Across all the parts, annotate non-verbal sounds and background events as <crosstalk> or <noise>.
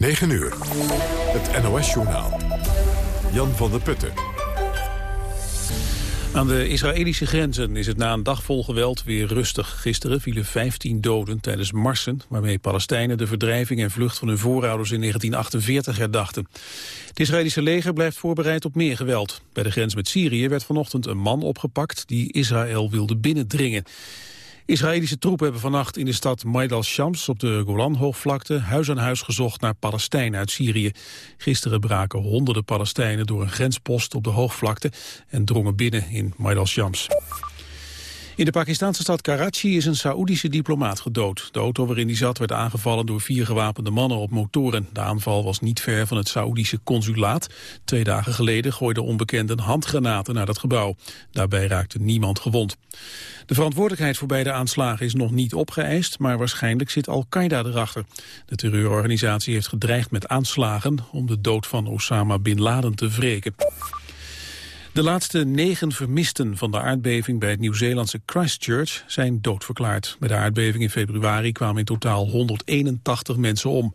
9 uur. Het NOS-journaal. Jan van der Putten. Aan de Israëlische grenzen is het na een dag vol geweld weer rustig. Gisteren vielen 15 doden tijdens marsen... waarmee Palestijnen de verdrijving en vlucht van hun voorouders in 1948 herdachten. Het Israëlische leger blijft voorbereid op meer geweld. Bij de grens met Syrië werd vanochtend een man opgepakt... die Israël wilde binnendringen. Israëlische troepen hebben vannacht in de stad Maid al-Shams op de Golanhoogvlakte huis aan huis gezocht naar Palestijnen uit Syrië. Gisteren braken honderden Palestijnen door een grenspost op de hoogvlakte en drongen binnen in Maid al-Shams. In de Pakistanse stad Karachi is een Saoedische diplomaat gedood. De auto waarin hij zat werd aangevallen door vier gewapende mannen op motoren. De aanval was niet ver van het Saoedische consulaat. Twee dagen geleden gooiden onbekenden handgranaten naar dat gebouw. Daarbij raakte niemand gewond. De verantwoordelijkheid voor beide aanslagen is nog niet opgeëist, maar waarschijnlijk zit Al-Qaeda erachter. De terreurorganisatie heeft gedreigd met aanslagen om de dood van Osama Bin Laden te wreken. De laatste negen vermisten van de aardbeving bij het Nieuw-Zeelandse Christchurch zijn doodverklaard. Bij de aardbeving in februari kwamen in totaal 181 mensen om.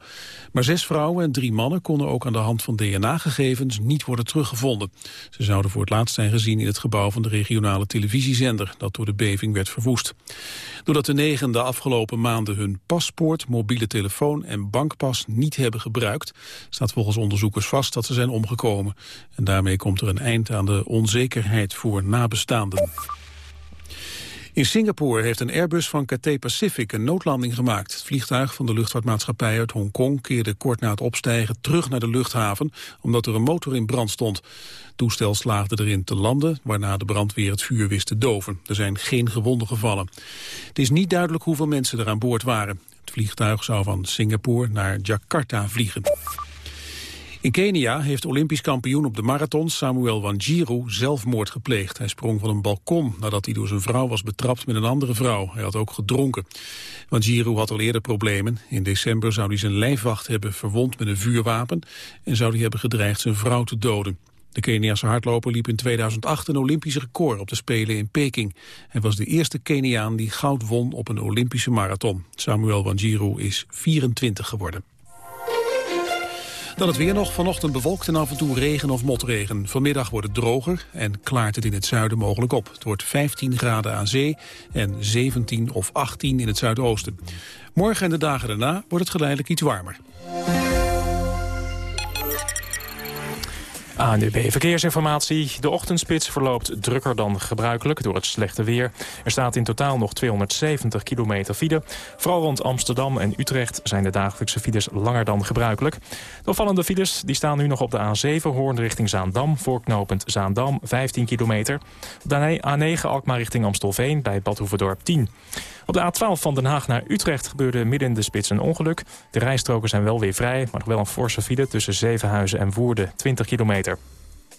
Maar zes vrouwen en drie mannen konden ook aan de hand van DNA-gegevens niet worden teruggevonden. Ze zouden voor het laatst zijn gezien in het gebouw van de regionale televisiezender dat door de beving werd verwoest. Doordat de negen de afgelopen maanden hun paspoort, mobiele telefoon en bankpas niet hebben gebruikt, staat volgens onderzoekers vast dat ze zijn omgekomen. En daarmee komt er een eind aan de onzekerheid voor nabestaanden. In Singapore heeft een Airbus van Cathay Pacific een noodlanding gemaakt. Het vliegtuig van de luchtvaartmaatschappij uit Hongkong keerde kort na het opstijgen terug naar de luchthaven, omdat er een motor in brand stond. Het toestel slaagde erin te landen, waarna de brandweer het vuur wist te doven. Er zijn geen gewonden gevallen. Het is niet duidelijk hoeveel mensen er aan boord waren. Het vliegtuig zou van Singapore naar Jakarta vliegen. In Kenia heeft Olympisch kampioen op de marathon Samuel Wanjiru zelfmoord gepleegd. Hij sprong van een balkon nadat hij door zijn vrouw was betrapt met een andere vrouw. Hij had ook gedronken. Wanjiru had al eerder problemen. In december zou hij zijn lijfwacht hebben verwond met een vuurwapen... en zou hij hebben gedreigd zijn vrouw te doden. De Keniaanse hardloper liep in 2008 een Olympisch record op de Spelen in Peking. Hij was de eerste Keniaan die goud won op een Olympische marathon. Samuel Wanjiru is 24 geworden. Dan het weer nog. Vanochtend bewolkt en af en toe regen of motregen. Vanmiddag wordt het droger en klaart het in het zuiden mogelijk op. Het wordt 15 graden aan zee en 17 of 18 in het zuidoosten. Morgen en de dagen daarna wordt het geleidelijk iets warmer. ANUB Verkeersinformatie. De ochtendspits verloopt drukker dan gebruikelijk door het slechte weer. Er staat in totaal nog 270 kilometer file. Vooral rond Amsterdam en Utrecht zijn de dagelijkse files langer dan gebruikelijk. De opvallende files die staan nu nog op de A7 Hoorn richting Zaandam... voorknopend Zaandam 15 kilometer. De A9 Alkmaar richting Amstelveen bij Badhoevedorp 10. Op de A12 van Den Haag naar Utrecht gebeurde midden in de spits een ongeluk. De rijstroken zijn wel weer vrij, maar nog wel een forse file... tussen Zevenhuizen en Woerden, 20 kilometer.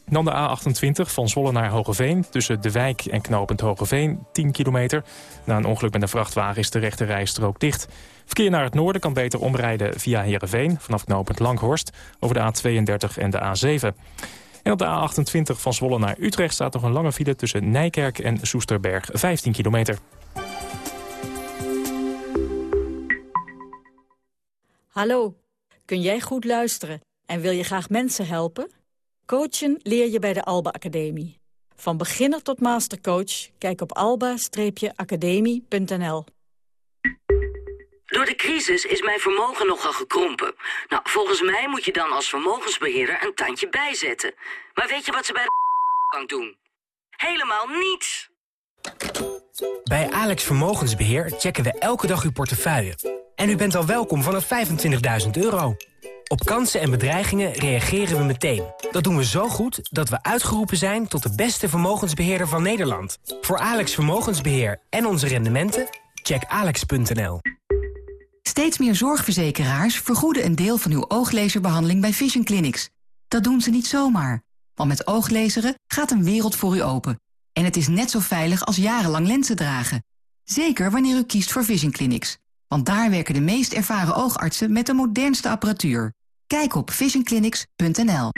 Dan de A28 van Zwolle naar Hogeveen. Tussen De Wijk en Knopend Hogeveen, 10 kilometer. Na een ongeluk met een vrachtwagen is de rechte rijstrook dicht. Verkeer naar het noorden kan beter omrijden via Heerenveen... vanaf Knopend Langhorst over de A32 en de A7. En op de A28 van Zwolle naar Utrecht staat nog een lange file... tussen Nijkerk en Soesterberg, 15 kilometer. Hallo, kun jij goed luisteren en wil je graag mensen helpen? Coachen leer je bij de Alba Academie. Van beginner tot mastercoach, kijk op alba-academie.nl. Door de crisis is mijn vermogen nogal gekrompen. Nou, volgens mij moet je dan als vermogensbeheerder een tandje bijzetten. Maar weet je wat ze bij de <laughs> bank doen? Helemaal niets! Bij Alex Vermogensbeheer checken we elke dag uw portefeuille en u bent al welkom vanaf 25.000 euro. Op kansen en bedreigingen reageren we meteen. Dat doen we zo goed dat we uitgeroepen zijn tot de beste vermogensbeheerder van Nederland. Voor Alex Vermogensbeheer en onze rendementen, check alex.nl. Steeds meer zorgverzekeraars vergoeden een deel van uw ooglezerbehandeling bij Vision Clinics. Dat doen ze niet zomaar, want met ooglezeren gaat een wereld voor u open. En het is net zo veilig als jarenlang lenzen dragen. Zeker wanneer u kiest voor Vision Clinics. Want daar werken de meest ervaren oogartsen met de modernste apparatuur. Kijk op visionclinics.nl.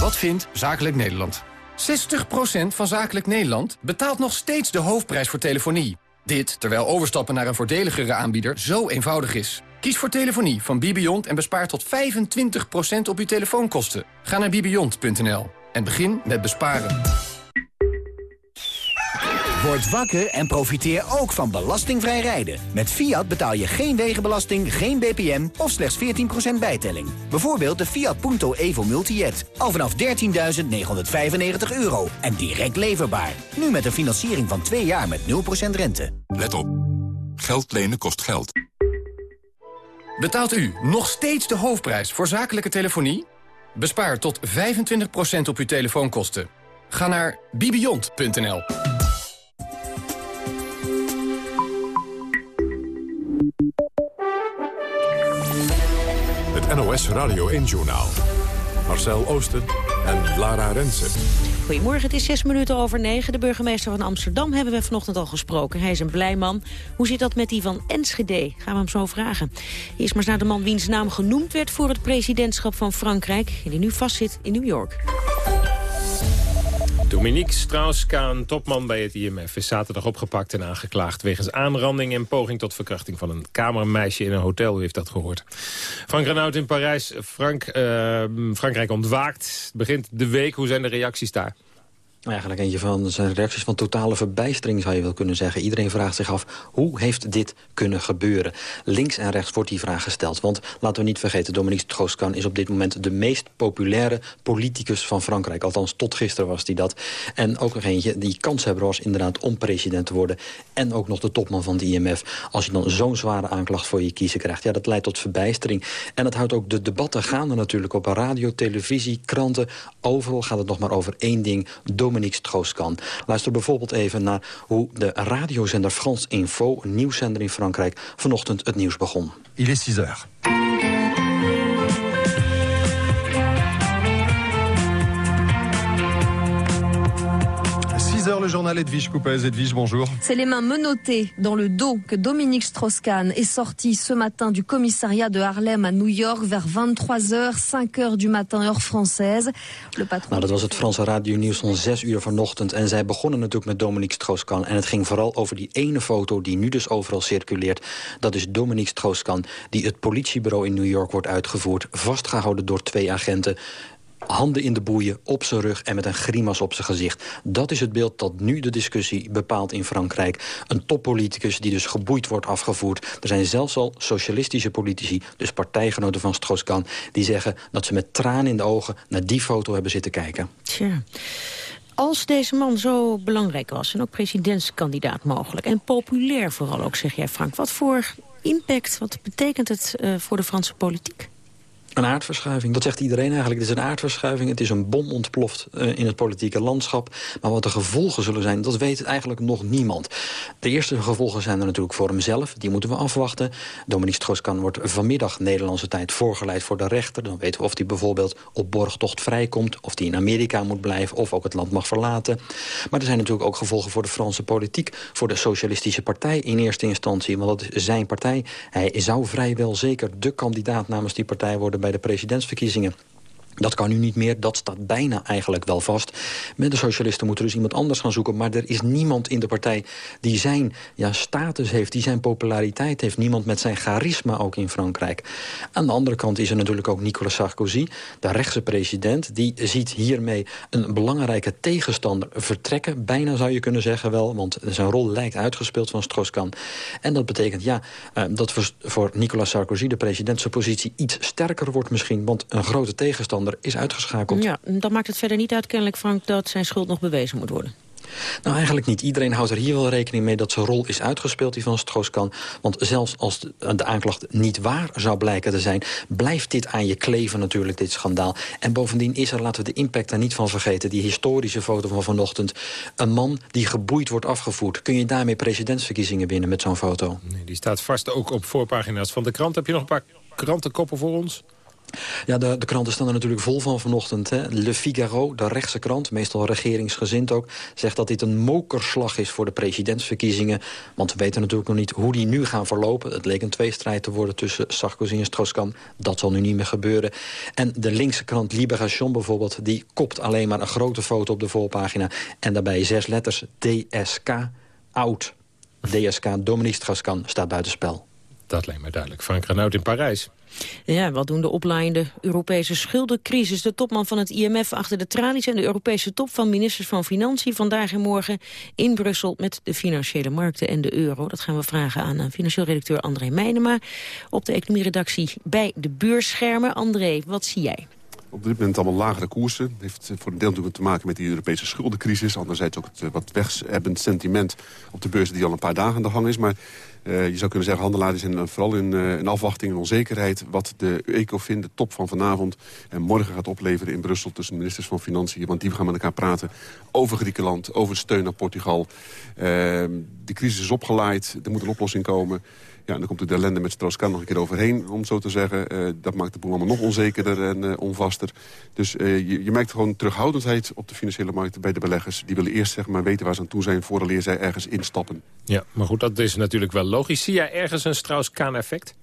Wat vindt Zakelijk Nederland? 60% van Zakelijk Nederland betaalt nog steeds de hoofdprijs voor telefonie. Dit terwijl overstappen naar een voordeligere aanbieder zo eenvoudig is. Kies voor telefonie van Bibiont en bespaar tot 25% op uw telefoonkosten. Ga naar bibiont.nl en begin met besparen. Word wakker en profiteer ook van belastingvrij rijden. Met Fiat betaal je geen wegenbelasting, geen BPM of slechts 14% bijtelling. Bijvoorbeeld de Fiat Punto Evo Multijet. Al vanaf 13.995 euro en direct leverbaar. Nu met een financiering van 2 jaar met 0% rente. Let op. Geld lenen kost geld. Betaalt u nog steeds de hoofdprijs voor zakelijke telefonie? Bespaar tot 25% op uw telefoonkosten. Ga naar bibiont.nl. NOS Radio 1-journaal. Marcel Oosten en Lara Rensen. Goedemorgen, het is zes minuten over negen. De burgemeester van Amsterdam hebben we vanochtend al gesproken. Hij is een blij man. Hoe zit dat met die van Enschede? Gaan we hem zo vragen. Eerst maar eens naar de man wiens naam genoemd werd... voor het presidentschap van Frankrijk... en die nu vastzit in New York. Dominique Strauss-Kaan, topman bij het IMF, is zaterdag opgepakt en aangeklaagd... wegens aanranding en poging tot verkrachting van een kamermeisje in een hotel. U heeft dat gehoord. Frank Renaud in Parijs. Frank, uh, Frankrijk ontwaakt. Begint de week. Hoe zijn de reacties daar? Eigenlijk eentje van zijn reacties van totale verbijstering zou je wel kunnen zeggen. Iedereen vraagt zich af, hoe heeft dit kunnen gebeuren? Links en rechts wordt die vraag gesteld. Want laten we niet vergeten, Dominique Strauss-Kahn is op dit moment de meest populaire politicus van Frankrijk. Althans, tot gisteren was hij dat. En ook nog eentje die kanshebber was inderdaad om president te worden. En ook nog de topman van de IMF. Als je dan zo'n zware aanklacht voor je kiezen krijgt, ja, dat leidt tot verbijstering. En het houdt ook de debatten gaande natuurlijk op radio, televisie, kranten. Overal gaat het nog maar over één ding, Dominique Strauss-Kahn. Luister bijvoorbeeld even naar hoe de radiozender France Info... een nieuwszender in Frankrijk, vanochtend het nieuws begon. Il est 6 heures. Le journal Edwige Coupez. Edwige, bonjour. C'est les mains menottées dans le dos que Dominique Strauss-Kahn est sorti ce matin du commissariat de Harlem à New York vers 23h, 5h du matin, heure française. Le patron... Nou, dat was het Franse radionieuws van 6 uur vanochtend. En zij begonnen natuurlijk met Dominique Strauss-Kahn. En het ging vooral over die ene foto die nu dus overal circuleert. Dat is Dominique Strauss-Kahn, die het politiebureau in New York wordt uitgevoerd. Vastgehouden door twee agenten handen in de boeien, op zijn rug en met een grimas op zijn gezicht. Dat is het beeld dat nu de discussie bepaalt in Frankrijk. Een toppoliticus die dus geboeid wordt afgevoerd. Er zijn zelfs al socialistische politici, dus partijgenoten van Strauss-Kahn... die zeggen dat ze met tranen in de ogen naar die foto hebben zitten kijken. Tja. Als deze man zo belangrijk was en ook presidentskandidaat mogelijk... en populair vooral ook, zeg jij Frank... wat voor impact, wat betekent het uh, voor de Franse politiek? Een aardverschuiving, dat zegt iedereen eigenlijk. Het is een aardverschuiving, het is een bom ontploft uh, in het politieke landschap. Maar wat de gevolgen zullen zijn, dat weet eigenlijk nog niemand. De eerste gevolgen zijn er natuurlijk voor hemzelf. Die moeten we afwachten. Dominique Strauss-Kahn wordt vanmiddag Nederlandse tijd voorgeleid voor de rechter. Dan weten we of hij bijvoorbeeld op borgtocht vrijkomt... of hij in Amerika moet blijven of ook het land mag verlaten. Maar er zijn natuurlijk ook gevolgen voor de Franse politiek... voor de Socialistische Partij in eerste instantie. Want dat is zijn partij. Hij zou vrijwel zeker de kandidaat namens die partij worden bij de presidentsverkiezingen. Dat kan nu niet meer, dat staat bijna eigenlijk wel vast. Met de socialisten moeten dus iemand anders gaan zoeken... maar er is niemand in de partij die zijn ja, status heeft... die zijn populariteit heeft. Niemand met zijn charisma ook in Frankrijk. Aan de andere kant is er natuurlijk ook Nicolas Sarkozy... de rechtse president, die ziet hiermee een belangrijke tegenstander vertrekken. Bijna zou je kunnen zeggen wel, want zijn rol lijkt uitgespeeld van Strauss-Kahn. En dat betekent ja, eh, dat voor Nicolas Sarkozy... de president zijn positie iets sterker wordt misschien... want een grote tegenstander is uitgeschakeld. Ja, dan maakt het verder niet uit kennelijk, Frank, dat zijn schuld nog bewezen moet worden. Nou, eigenlijk niet. Iedereen houdt er hier wel rekening mee dat zijn rol is uitgespeeld, die van Strauss-Kahn. Want zelfs als de, aanklacht niet waar zou blijken te zijn... blijft dit aan je kleven natuurlijk, dit schandaal. En bovendien is er, laten we de impact daar niet van vergeten... die historische foto van vanochtend. Een man die geboeid wordt afgevoerd. Kun je daarmee presidentsverkiezingen winnen met zo'n foto? Nee, die staat vast ook op voorpagina's van de krant. Heb je nog een paar krantenkoppen voor ons? Ja, de, de kranten staan er natuurlijk vol van vanochtend. Hè. Le Figaro, de rechtse krant, meestal regeringsgezind ook... zegt dat dit een mokerslag is voor de presidentsverkiezingen. Want we weten natuurlijk nog niet hoe die nu gaan verlopen. Het leek een tweestrijd te worden tussen Sarkozy en Strauss-Kahn. Dat zal nu niet meer gebeuren. En de linkse krant Libération bijvoorbeeld... die kopt alleen maar een grote foto op de voorpagina... en daarbij zes letters DSK, oud. DSK Dominique Strauss-Kahn staat buitenspel. Dat lijkt mij duidelijk. Frank Renaud in Parijs. Ja, wat doen de oplaaiende Europese schuldencrisis? De topman van het IMF achter de tralies... en de Europese top van ministers van Financiën... vandaag en morgen in Brussel met de financiële markten en de euro. Dat gaan we vragen aan eh, financieel redacteur André Meijnema... op de economieredactie bij de beursschermen. André, wat zie jij? op dit moment allemaal lagere koersen. Dat heeft voor een deel natuurlijk te maken met die Europese schuldencrisis. Anderzijds ook het eh, wat weghebbend sentiment op de beurs die al een paar dagen aan de gang is. Maar uh, je zou kunnen zeggen, handelaren zijn vooral in, uh, in afwachting en onzekerheid... wat de ECOFIN, de top van vanavond en morgen gaat opleveren in Brussel... tussen ministers van Financiën. Want die gaan met elkaar praten over Griekenland, over steun aan Portugal. De crisis is opgeleid, er moet een oplossing komen... Ja, en dan komt de ellende met Strauss-Kahn nog een keer overheen, om zo te zeggen. Uh, dat maakt de boel allemaal nog onzekerder en uh, onvaster. Dus uh, je, je, merkt gewoon terughoudendheid op de financiële markten bij de beleggers. Die willen eerst zeg maar, weten waar ze aan toe zijn... voordat zij ergens instappen. Ja, maar goed, dat is natuurlijk wel logisch. Zie jij ergens een Strauss-Kahn-effect?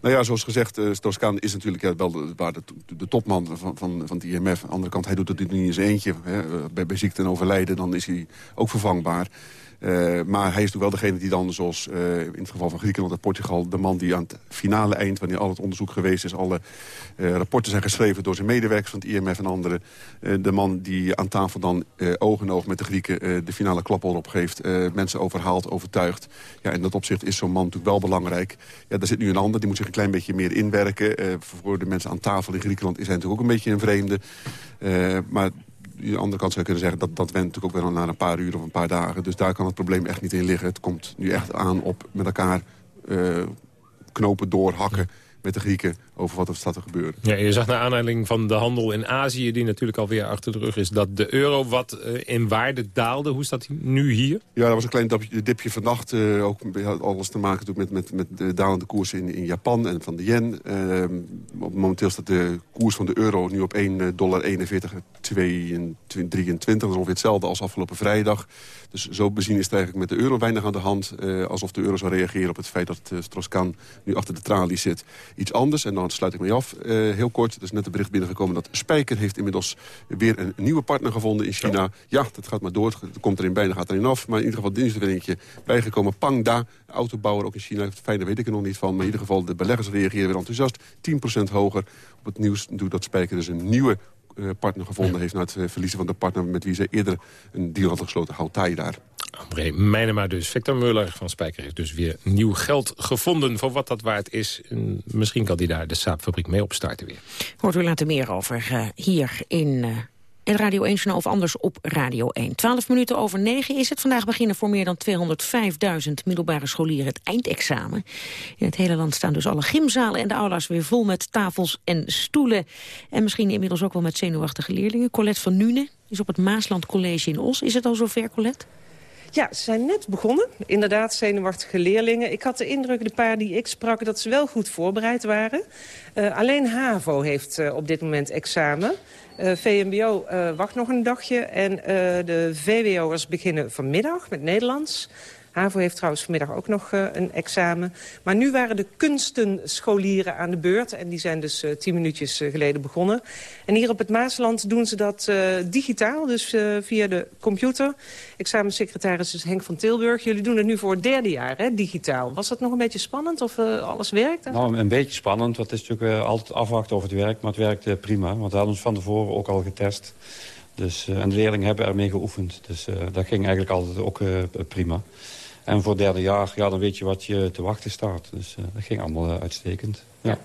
Nou ja, zoals gezegd, uh, Strauss-Kahn is natuurlijk wel de, de, de, topman van, van, van het IMF. Aan de andere kant, hij doet het niet in zijn eentje. Hè. Bij, bij ziekte en overlijden, dan is hij ook vervangbaar. Uh, maar hij is natuurlijk wel degene die dan, zoals uh, in het geval van Griekenland en Portugal... de man die aan het finale eind, wanneer al het onderzoek geweest is... alle uh, rapporten zijn geschreven door zijn medewerkers van het IMF en anderen... de man die aan tafel dan oog in oog met de Grieken de finale klap erop geeft... mensen overhaalt, overtuigt. Ja, in dat opzicht is zo'n man natuurlijk wel belangrijk. Ja, daar zit nu een ander, die moet zich een klein beetje meer inwerken. voor de mensen aan tafel in Griekenland is hij natuurlijk ook een beetje een vreemde. maar aan de andere kant zou je kunnen zeggen... dat, dat went natuurlijk ook wel na een paar uur of een paar dagen. Dus daar kan het probleem echt niet in liggen. Het komt nu echt aan op met elkaar uh, knopen doorhakken met de Grieken over wat er staat te gebeuren. Ja, je zag naar aanleiding van de handel in Azië... die natuurlijk alweer achter de rug is... dat de euro wat uh, in waarde daalde. Hoe staat die nu hier? Ja, dat was een klein dipje, dipje vannacht. Uh, ook alles te maken met, met, met de dalende koersen in, in Japan en van de yen. Uh, momenteel staat de koers van de euro nu op 1,41 dollar 23. Dat is ongeveer hetzelfde als afgelopen vrijdag. Dus zo bezien is het eigenlijk met de euro weinig aan de hand. Alsof de euro zou reageren op het feit dat uh, Strauss-Kahn nu achter de tralies zit. Iets anders, en dan sluit ik mee af, uh, heel kort. Er is net een bericht binnengekomen dat Spijker heeft inmiddels weer een nieuwe partner gevonden in China. Ja, ja dat gaat maar door. Het komt erin bij, dan gaat erin af. Maar in ieder geval, dit is er weer eentje bijgekomen. Pangda, autobouwer ook in China. Fijne weet ik er nog niet van. Maar in ieder geval, de beleggers reageren weer enthousiast. 10% hoger. Op het nieuws doet dat Spijker dus een nieuwe partner gevonden heeft... na het verliezen van de partner met wie ze eerder een deal had gesloten. Houtai daar. André Meijnema dus. Victor Muller van Spijker heeft dus weer nieuw geld gevonden... voor wat dat waard is. En misschien kan hij daar de saapfabriek mee opstarten weer. Hoort u later meer over uh, hier in... Uh het Radio 1 Journaal of anders op Radio 1. 12 minuten over 9 is het. Vandaag beginnen voor meer dan 205.000 middelbare scholieren het eindexamen. In het hele land staan dus alle gymzalen en de aula's weer vol met tafels en stoelen. En misschien inmiddels ook wel met zenuwachtige leerlingen. Colette van Nune is op het Maasland College in Os. Is het al zover, Colette? Ja, ze zijn net begonnen. Inderdaad, zenuwachtige leerlingen. Ik had de indruk, de paar die ik sprak, dat ze wel goed voorbereid waren. Uh, alleen HAVO heeft uh, op dit moment examen. Uh, VMBO wacht nog een dagje en de VWO'ers beginnen vanmiddag met Nederlands. HAVO heeft trouwens vanmiddag ook nog uh, een examen. Maar nu waren de kunstenscholieren aan de beurt. En die zijn dus uh, tien minuutjes uh, geleden begonnen. En hier op het Maasland doen ze dat digitaal, dus via de computer. Examensecretaris is Henk van Tilburg. Jullie doen het nu voor het derde jaar, hè, digitaal. Was dat nog een beetje spannend of alles werkt? Nou, een beetje spannend. Want het is natuurlijk altijd afwachten of het werkt. Maar het werkt prima. Want we hadden ons van tevoren ook al getest. Dus, en de leerlingen hebben ermee geoefend. Dus dat ging eigenlijk altijd ook prima. En voor het derde jaar, ja, dan weet je wat je te wachten staat. Dus uh, dat ging allemaal uh, uitstekend. Ja. ja.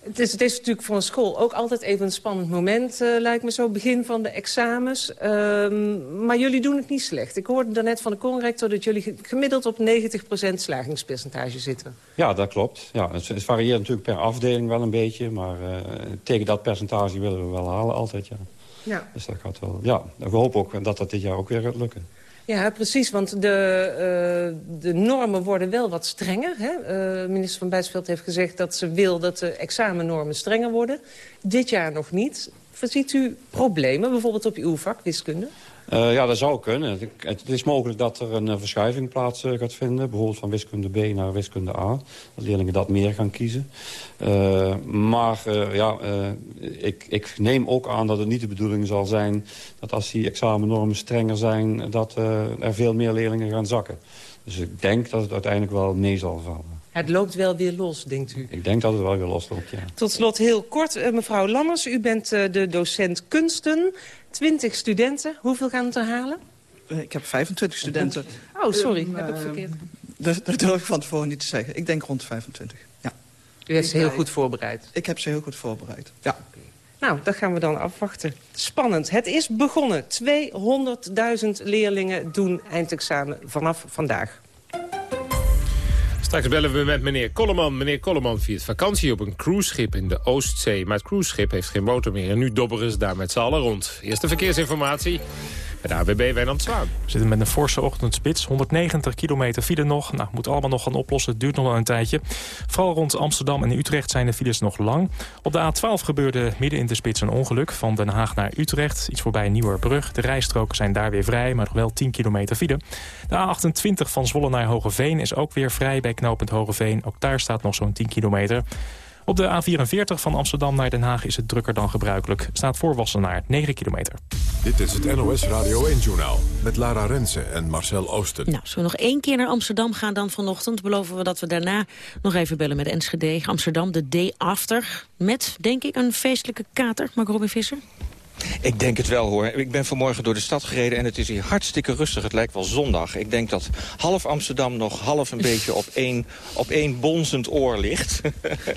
Het, is, het is natuurlijk voor een school ook altijd even een spannend moment, uh, lijkt me zo. Begin van de examens. Ehm, maar jullie doen het niet slecht. Ik hoorde daarnet van de conrector dat jullie gemiddeld op 90% slagingspercentage zitten. Ja, dat klopt. Ja, het, het, varieert natuurlijk per afdeling wel een beetje. Maar tegen dat percentage willen we wel halen altijd, ja. ja. Dus dat gaat wel. Ja, we hopen ook dat dat dit jaar ook weer gaat lukken. Ja, precies, want de, uh, de normen worden wel wat strenger. Hè? Uh, minister van Bijsveld heeft gezegd dat ze wil dat de examennormen strenger worden. Dit jaar nog niet. Ziet u problemen, bijvoorbeeld op uw vak, wiskunde? Uh, ja, dat zou kunnen. Het, is mogelijk dat er een verschuiving plaats uh, gaat vinden. Bijvoorbeeld van wiskunde B naar wiskunde A. Dat leerlingen dat meer gaan kiezen. Uh, maar ja, ik, ik, neem ook aan dat het niet de bedoeling zal zijn... dat als die examennormen strenger zijn... dat er veel meer leerlingen gaan zakken. Dus ik denk dat het uiteindelijk wel mee zal vallen. Het loopt wel weer los, denkt u? Ik denk dat het wel weer losloopt, ja. Tot slot heel kort, eh, mevrouw Lammers. U bent eh, de docent kunsten. 20 studenten. Hoeveel gaan het er halen? Eh, Ik heb 25 studenten. Oh, sorry. Ehm, heb ik eh, verkeerd. Dat, dat durf ik van tevoren niet te zeggen. Ik denk rond 25. Ja. U heeft ze heel goed voorbereid. Ik heb ze heel goed voorbereid. Ja. Nou, dat gaan we dan afwachten. Spannend. Het is begonnen. 200.000 leerlingen doen eindexamen vanaf vandaag. Straks bellen we met meneer Kolleman. Meneer Kolleman viert vakantie op een cruiseschip in de Oostzee. Maar het cruiseschip heeft geen motor meer en nu dobberen ze daar met z'n allen rond. Eerste verkeersinformatie bij de AWB Wijnand Zwaan. We zitten met een forse ochtendspits. 190 kilometer file nog. Nou, moet allemaal nog gaan oplossen. Het duurt nog wel een tijdje. Vooral rond Amsterdam en Utrecht zijn de files nog lang. Op de A12 gebeurde midden in de spits een ongeluk. Van Den Haag naar Utrecht. Iets voorbij Nieuwerbrug. De rijstroken zijn daar weer vrij, maar nog wel 10 kilometer file. De A28 van Zwolle naar Hogeveen is ook weer vrij bij knooppunt Hogeveen. Ook daar staat nog zo'n 10 kilometer. Op de A44 van Amsterdam naar Den Haag is het drukker dan gebruikelijk. Staat voor Wassenaar 9 kilometer. Dit is het NOS Radio 1-journaal met Lara Rensen en Marcel Oosten. Nou, als we nog één keer naar Amsterdam gaan dan vanochtend... beloven we dat we daarna nog even bellen met Enschede. Amsterdam, de day after. Met, denk ik, een feestelijke kater. Mark Robin Visser? Ik denk het wel hoor. Ik ben vanmorgen door de stad gereden en het is hier hartstikke rustig. Het lijkt wel zondag. Ik denk dat half Amsterdam nog half een beetje op één, op één bonzend oor ligt.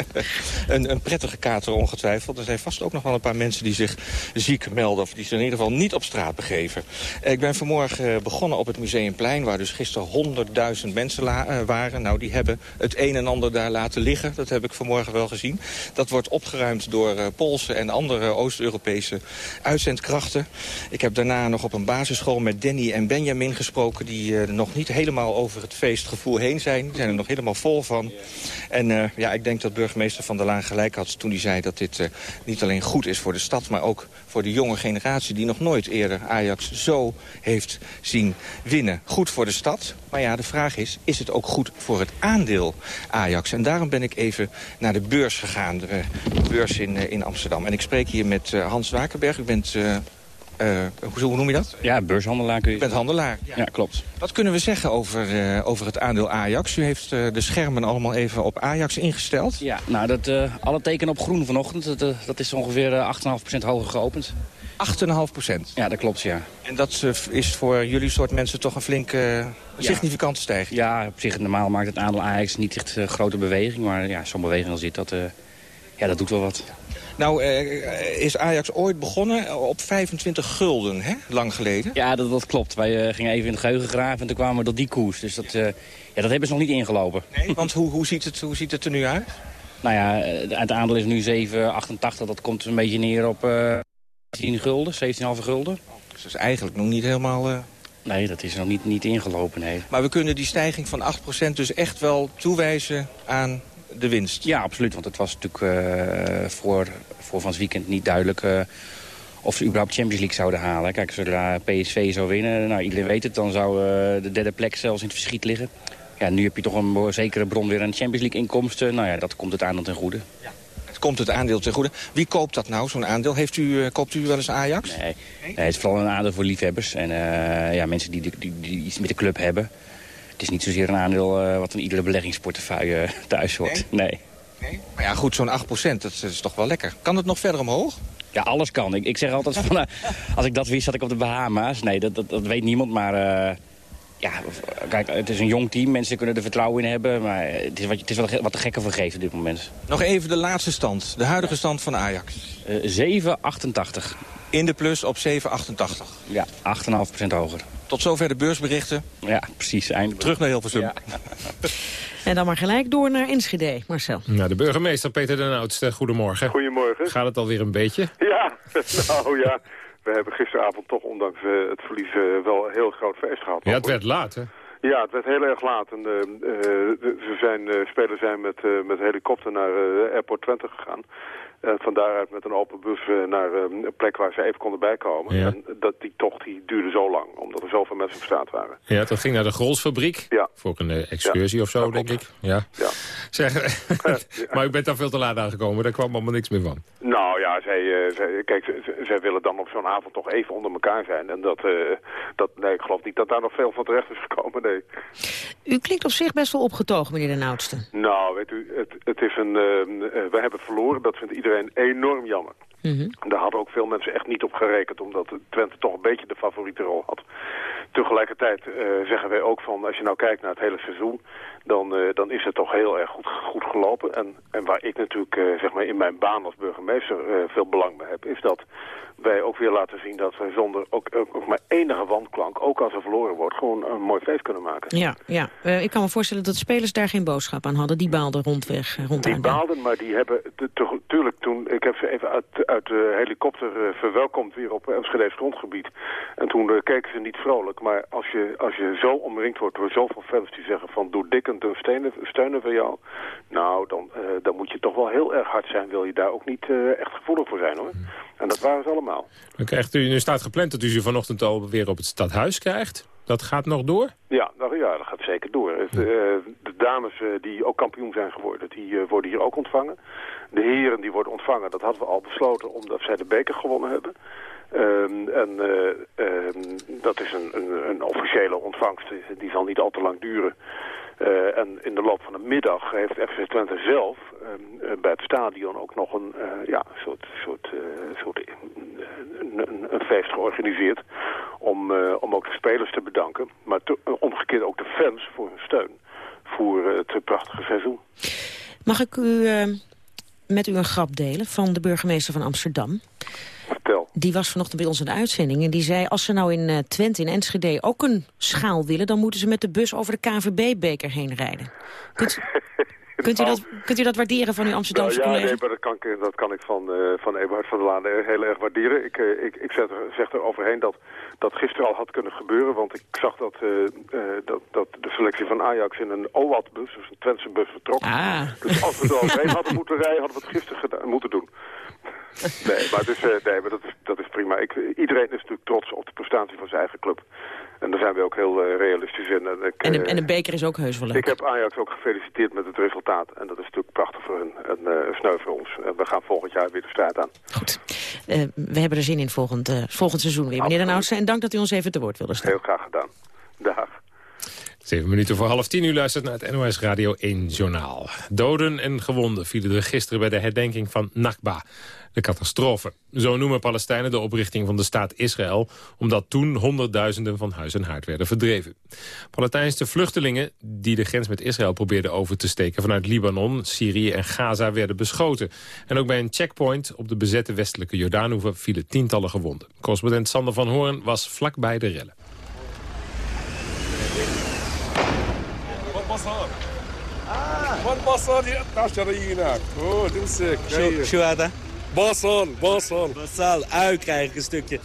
<laughs> een, een prettige kater ongetwijfeld. Er zijn vast ook nog wel een paar mensen die zich ziek melden... of die zich in ieder geval niet op straat begeven. Ik ben vanmorgen begonnen op het Museumplein... waar dus gisteren honderdduizend mensen eh, waren. Nou, die hebben het een en ander daar laten liggen. Dat heb ik vanmorgen wel gezien. Dat wordt opgeruimd door uh, Poolse en andere Oost-Europese uitzendkrachten. Ik heb daarna nog op een basisschool met Danny en Benjamin gesproken... die uh, nog niet helemaal over het feestgevoel heen zijn. Die zijn er nog helemaal vol van. En uh, ja, ik denk dat burgemeester Van der Laan gelijk had toen hij zei... dat dit uh, niet alleen goed is voor de stad, maar ook voor de jonge generatie... die nog nooit eerder Ajax zo heeft zien winnen. Goed voor de stad, maar ja, de vraag is... is het ook goed voor het aandeel Ajax? En daarom ben ik even naar de beurs gegaan, de beurs in, in Amsterdam. En ik spreek hier met Hans Wakenberg. U bent... Uh, uh, hoe noem je dat? Ja, beurshandelaar kun je U bent handelaar. Ja, ja klopt. Wat kunnen we zeggen over, uh, over het aandeel Ajax? U heeft de schermen allemaal even op Ajax ingesteld. Ja, nou, dat, alle tekenen op groen vanochtend. Dat, dat is ongeveer 8,5% hoger geopend. 8,5%? Ja, dat klopt, ja. En dat is voor jullie soort mensen toch een flinke, significante stijging? Ja, op zich normaal maakt het aandeel Ajax niet echt grote beweging. Maar ja, zo'n beweging als dit, dat, ja, dat doet wel wat. Nou, uh, is Ajax ooit begonnen op 25 gulden, hè? lang geleden? Ja, dat, dat klopt. Wij uh, gingen even in het geheugen graven en toen kwamen we tot die koers. Dus dat, uh, ja, dat hebben ze nog niet ingelopen. Nee, want hoe, hoe, ziet het, hoe ziet het er nu uit? Nou ja, het aandeel is nu 7,88. Dat komt een beetje neer op 10 gulden, 17,5 gulden. Dus dat is eigenlijk nog niet helemaal... Nee, dat is nog niet, niet ingelopen, nee. Maar we kunnen die stijging van 8% dus echt wel toewijzen aan de winst. Ja, absoluut. Want het was natuurlijk uh, voor, voor van het weekend niet duidelijk... Uh, of ze überhaupt Champions League zouden halen. Kijk, zodra PSV zou winnen, nou, iedereen weet het... dan zou uh, de derde plek zelfs in het verschiet liggen. Ja, nu heb je toch een zekere bron weer aan Champions League inkomsten. Nou ja, dat komt het aandeel ten goede. Ja. Het komt het aandeel ten goede. Wie koopt dat nou, zo'n aandeel? Heeft u, koopt u wel eens Ajax? Nee, nee het is vooral een aandeel voor liefhebbers. En ja, mensen die, die, die iets met de club hebben. Het is niet zozeer een aandeel uh, wat in iedere beleggingsportefeuille uh, thuis hoort. Nee. nee. nee? Maar ja, goed, zo'n 8%, dat is toch wel lekker. Kan het nog verder omhoog? Ja, alles kan. Ik, ik zeg altijd van, uh, als ik dat wist, zat ik op de Bahama's. Nee, dat, dat, dat weet niemand, maar... ja, kijk, het is een jong team. Mensen kunnen er vertrouwen in hebben. Maar het is, wat, het is wat, wat de gekken vergeven op dit moment. Nog even de laatste stand. De huidige stand van Ajax. 7,88. In de plus op 7,88. Ja, 8,5% hoger. Tot zover de beursberichten. Ja, precies. Eindelijk. Terug naar Hilversum. Ja. <laughs> en dan maar gelijk door naar Enschede, Marcel. Nou, de burgemeester Peter den Oudste, goedemorgen. Goedemorgen. Gaat het alweer een beetje? <laughs> Ja, nou ja. We hebben gisteravond toch, ondanks uh, het verlies, uh, wel een heel groot feest gehad. Ja, het werd laat, hè? Ja, het werd heel erg laat. En, uh, ze zijn, spelers zijn met, met helikopter naar Airport Twente gegaan. En van daaruit met een open bus naar een plek waar ze even konden bijkomen. Ja. En dat, die tocht die duurde zo lang, omdat er zoveel mensen op straat waren. Ja, dat ging naar de Grolsfabriek. Ja. Voor een uh, excursie ja, of zo, denk ik. Ja. ja. Zeg, <laughs> maar u bent daar veel te laat aangekomen, daar kwam allemaal niks meer van. Nou ja, maar zij, eh, zij, kijk, zij, willen dan op zo'n avond toch even onder elkaar zijn. En dat, eh, dat, nee, ik geloof niet dat daar nog veel van terecht is gekomen, nee. U klinkt op zich best wel opgetogen, meneer de Oudste. Nou, weet u, het, het is een, eh, eh, we hebben verloren, dat vindt iedereen enorm jammer. Daar hadden ook veel mensen echt niet op gerekend, omdat Twente toch een beetje de favoriete rol had. Tegelijkertijd zeggen wij ook van, als je nou kijkt naar het hele seizoen, dan, eh, dan is het toch heel erg goed, goed gelopen. En, en waar ik natuurlijk eh, zeg maar in mijn baan als burgemeester eh, veel belang bij heb, is dat wij ook weer laten zien dat we zonder ook, ook, ook maar enige wandklank, ook als er verloren wordt, gewoon een mooi feest kunnen maken. Ja, ja. Ik kan me voorstellen dat de spelers daar geen boodschap aan hadden. Die baalden rondweg, rond Die baalden, maar die hebben natuurlijk toen... Ik heb ze even uit, uit de helikopter verwelkomd weer op Enschede's grondgebied. En toen eh, keken ze niet vrolijk. Maar als je, als je zo omringd wordt door zoveel fans die zeggen van... doe dik en steunen, steunen we jou. Nou, dan, eh, dan moet je toch wel heel erg hard zijn. Wil je daar ook niet eh, echt gevoelig voor zijn, hoor. En dat waren ze allemaal. Dan krijgt u, nu staat gepland dat u ze vanochtend al weer op het stadhuis krijgt. Dat gaat nog door? Ja, nou, ja, dat gaat zeker door. Het, eh, de dames die ook kampioen zijn geworden, die worden hier ook ontvangen. De heren die worden ontvangen, dat hadden we al besloten omdat zij de beker gewonnen hebben. Ehm, en eh, ehm, dat is een, een, een officiële ontvangst, die zal niet al te lang duren. Eh, en in de loop van de middag heeft FC Twente zelf ehm, eh, bij het stadion ook nog een eh, ja, soort, soort, soort een, feest georganiseerd om, om ook de spelers te bedanken. Maar omgekeerd ook de fans voor hun steun voor het prachtige seizoen. Mag ik u met u een grap delen van de burgemeester van Amsterdam? Vertel. Die was vanochtend bij ons in de uitzending en die zei... als ze nou in eh, Twente, in Enschede, ook een schaal willen... dan moeten ze met de bus over de KNVB-beker heen rijden. Kunt, <laughs> kunt, u dat, kunt u dat waarderen van uw Amsterdamse Nou, ja, collega? nee, maar dat kan ik, dat kan ik van, eh van Eberhard van der Laan eh, heel erg waarderen. Ik, ik, ik zet er, zeg er overheen dat dat gisteren al had kunnen gebeuren. Want ik zag dat, dat, dat de selectie van Ajax in een OAT-bus, dus een Twentse bus, vertrok. Dus als we er overheen <laughs> hadden moeten rijden, hadden we het gisteren moeten doen. Nee, maar, het is, eh, nee, maar dat, is, dat is prima. Ik, iedereen is natuurlijk trots op de prestatie van zijn eigen club. En daar zijn we ook heel eh, realistisch in. En, ik, En de, eh, en de beker is ook heus wel leuk. ik heb Ajax ook gefeliciteerd met het resultaat. En dat is natuurlijk prachtig voor hun en eh sneu voor ons. En we gaan volgend jaar weer de strijd aan. Eh, we hebben er zin in volgend, volgend seizoen weer. Meneer Den Oudste, en dank dat u ons even te woord wilde staan. Heel graag gedaan. Dag. Zeven minuten voor half tien. U luistert naar het NOS Radio 1 Journaal. Doden en gewonden vielen er gisteren bij de herdenking van Nakba. De catastrofe. Zo noemen Palestijnen de oprichting van de staat Israël... omdat toen honderdduizenden van huis en haard werden verdreven. Palestijnse vluchtelingen die de grens met Israël probeerden over te steken... vanuit Libanon, Syrië en Gaza werden beschoten. En ook bij een checkpoint op de bezette westelijke Jordaanhoever... vielen tientallen gewonden. Correspondent Sander van Hoorn was vlakbij de rellen. والبصل يقطع شرايينك اوه تمسك شو شو هذا؟ بصل بصل بصل ui krijg ik een stukje.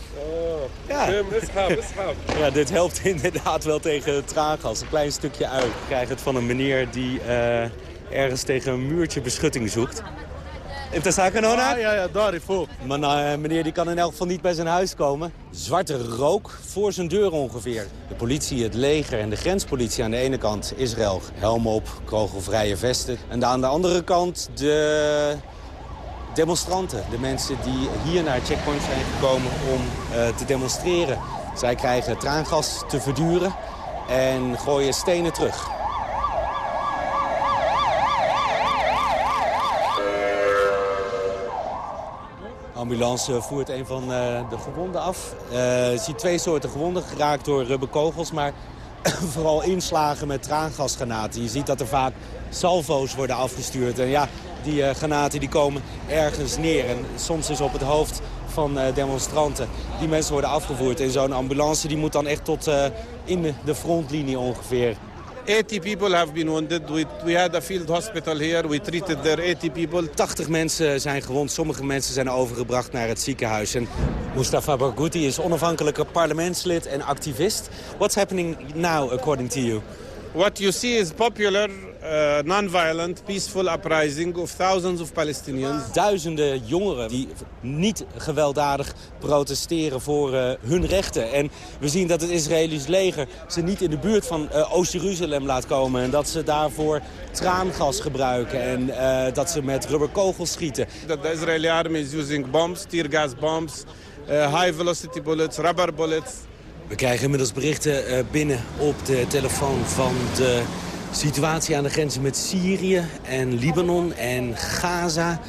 Ja. فهم <laughs> اسحب اسحب Ja, dit helpt inderdaad <laughs> wel tegen het traangas. Een klein stukje ui. Ik krijg het van een meneer die eh, ergens tegen een muurtje beschutting zoekt. Dat zaken nou Ja, ja, daar voor. Maar nou, meneer die kan in elk geval niet bij zijn huis komen. Zwarte rook voor zijn deur ongeveer. De politie, het leger en de grenspolitie aan de ene kant. Israël, helm op, kogelvrije vesten. En aan de andere kant de demonstranten. De mensen die hier naar het checkpoint zijn gekomen om eh, te demonstreren. Zij krijgen traangas te verduren en gooien stenen terug. Ambulance voert een van eh, de gewonden af. Eh, je ziet twee soorten gewonden geraakt door rubberkogels, maar <coughs> vooral inslagen met traangasgranaten. Je ziet dat er vaak salvo's worden afgestuurd. En ja, die eh, granaten die komen ergens neer. En soms is op het hoofd van eh, demonstranten. Die mensen worden afgevoerd. En zo'n ambulance die moet dan echt tot eh, in de frontlinie ongeveer. 80 people have been wounded. We, we had a field hospital here. We treated there 80 people. 80 mensen zijn gewond. Sommige mensen zijn overgebracht naar het ziekenhuis. En Mustafa Barghouti is onafhankelijke parlementslid en activist. What's happening now, according to you? What you see is popular uh, non-violent, peaceful uprising of thousands of Palestinians. Duizenden jongeren die niet gewelddadig protesteren voor uh, hun rechten. En we zien dat het Israëlisch leger ze niet in de buurt van uh, Oost-Jeruzalem laat komen. En dat ze daarvoor traangas gebruiken en dat ze met rubberkogels schieten. That the Israeli army is using bombs, tear gas bombs, high velocity bullets, rubber bullets. We krijgen inmiddels berichten binnen op de telefoon van de situatie aan de grenzen met Syrië en Libanon en Gaza.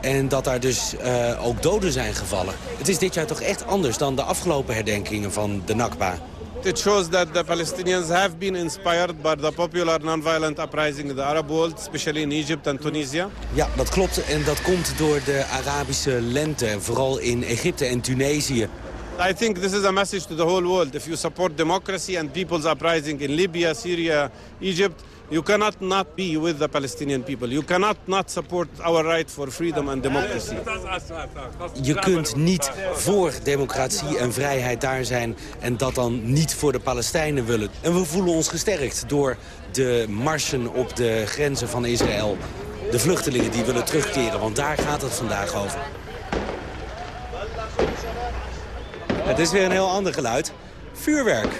En dat daar dus uh, ook doden zijn gevallen. Het is dit jaar toch echt anders dan de afgelopen herdenkingen van de Nakba. It shows that the Palestinians have been inspired by the popular non-violent uprising in the Arab world, especially in Egypt and Tunisia. Ja, dat klopt en dat komt door de Arabische lente, vooral in Egypte en Tunesië. I think this is a message to the whole world. If you support democracy and people's uprising in Libya, Syria, Egypt, You cannot not be with the Palestinian people. You cannot not support our right for freedom and democracy. Je kunt niet voor democratie en vrijheid daar zijn en dat dan niet voor de Palestijnen willen. En we voelen ons gesterkt door de marsen op de grenzen van Israël. De vluchtelingen die willen terugkeren, want daar gaat het vandaag over. Het is weer een heel ander geluid. Vuurwerk.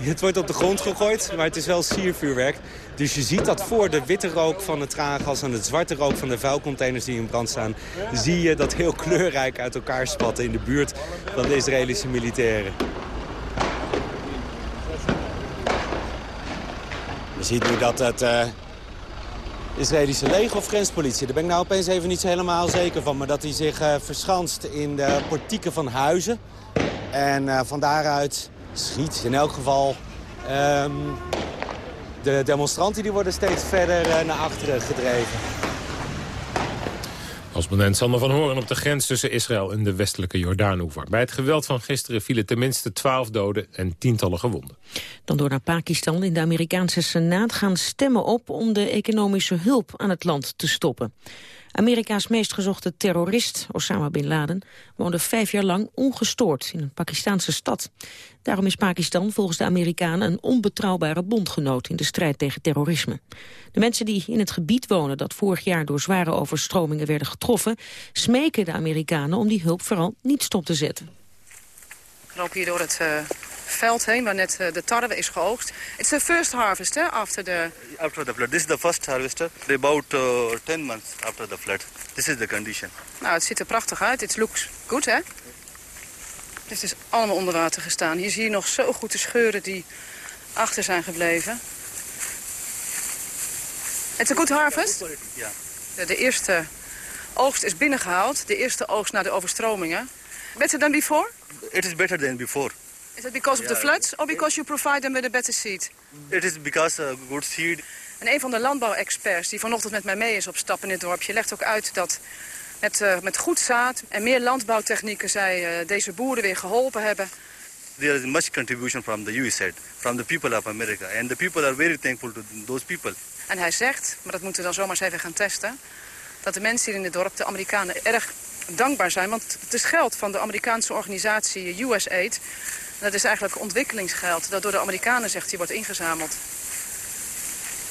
Het wordt op de grond gegooid, maar het is wel siervuurwerk. Dus je ziet dat voor de witte rook van het traangas en het zwarte rook van de vuilcontainers die in brand staan... zie je dat heel kleurrijk uit elkaar spatten in de buurt van de Israëlische militairen. Je ziet nu dat het uh, Israëlische leger of grenspolitie... daar ben ik nou opeens even niet helemaal zeker van... maar dat hij zich uh, verschanst in de portieken van huizen. En uh, van daaruit schiet in elk geval... Um, de demonstranten die worden steeds verder uh, naar achteren gedreven. Correspondent Sander van Horen op de grens tussen Israël en de westelijke Jordaanoever. Bij het geweld van gisteren vielen tenminste twaalf doden en tientallen gewonden. Dan door naar Pakistan. In de Amerikaanse Senaat gaan stemmen op om de economische hulp aan het land te stoppen. Amerika's meest gezochte terrorist, Osama Bin Laden, woonde vijf jaar lang ongestoord in een Pakistanse stad. Daarom is Pakistan volgens de Amerikanen een onbetrouwbare bondgenoot in de strijd tegen terrorisme. De mensen die in het gebied wonen dat vorig jaar door zware overstromingen werden getroffen, smeken de Amerikanen om die hulp vooral niet stop te zetten. Ik loop hier door het uh, veld heen waar net uh, de tarwe is geoogst. It's the first harvest, hè, after the... After the flood. This is the first harvest. About uh, 10 months after the flood. This is the condition. Nou, het ziet er prachtig uit. It looks good, hè? Het is allemaal onder water gestaan. Hier zie je nog zo goed de scheuren die achter zijn gebleven. It's a good harvest? Ja. De, de eerste oogst is binnengehaald. De eerste oogst na de overstromingen. Better than before? It is better than before. Is it because of the floods or because you provide them with a better seed? It is because of good seed. En een van de landbouwexperts die vanochtend met mij mee is op stap in dit dorpje... legt ook uit dat met, uh, met goed zaad en meer landbouwtechnieken... zij uh, deze boeren weer geholpen hebben. There is much contribution from the USAID, from the people of America. And the people are very thankful to those people. En hij zegt, maar dat moeten we dan zomaar eens even gaan testen... dat de mensen hier in het dorp, de Amerikanen, erg dankbaar zijn. Want het is geld van de Amerikaanse organisatie USAID. Dat is eigenlijk ontwikkelingsgeld dat door de Amerikanen, zegt hij, wordt ingezameld.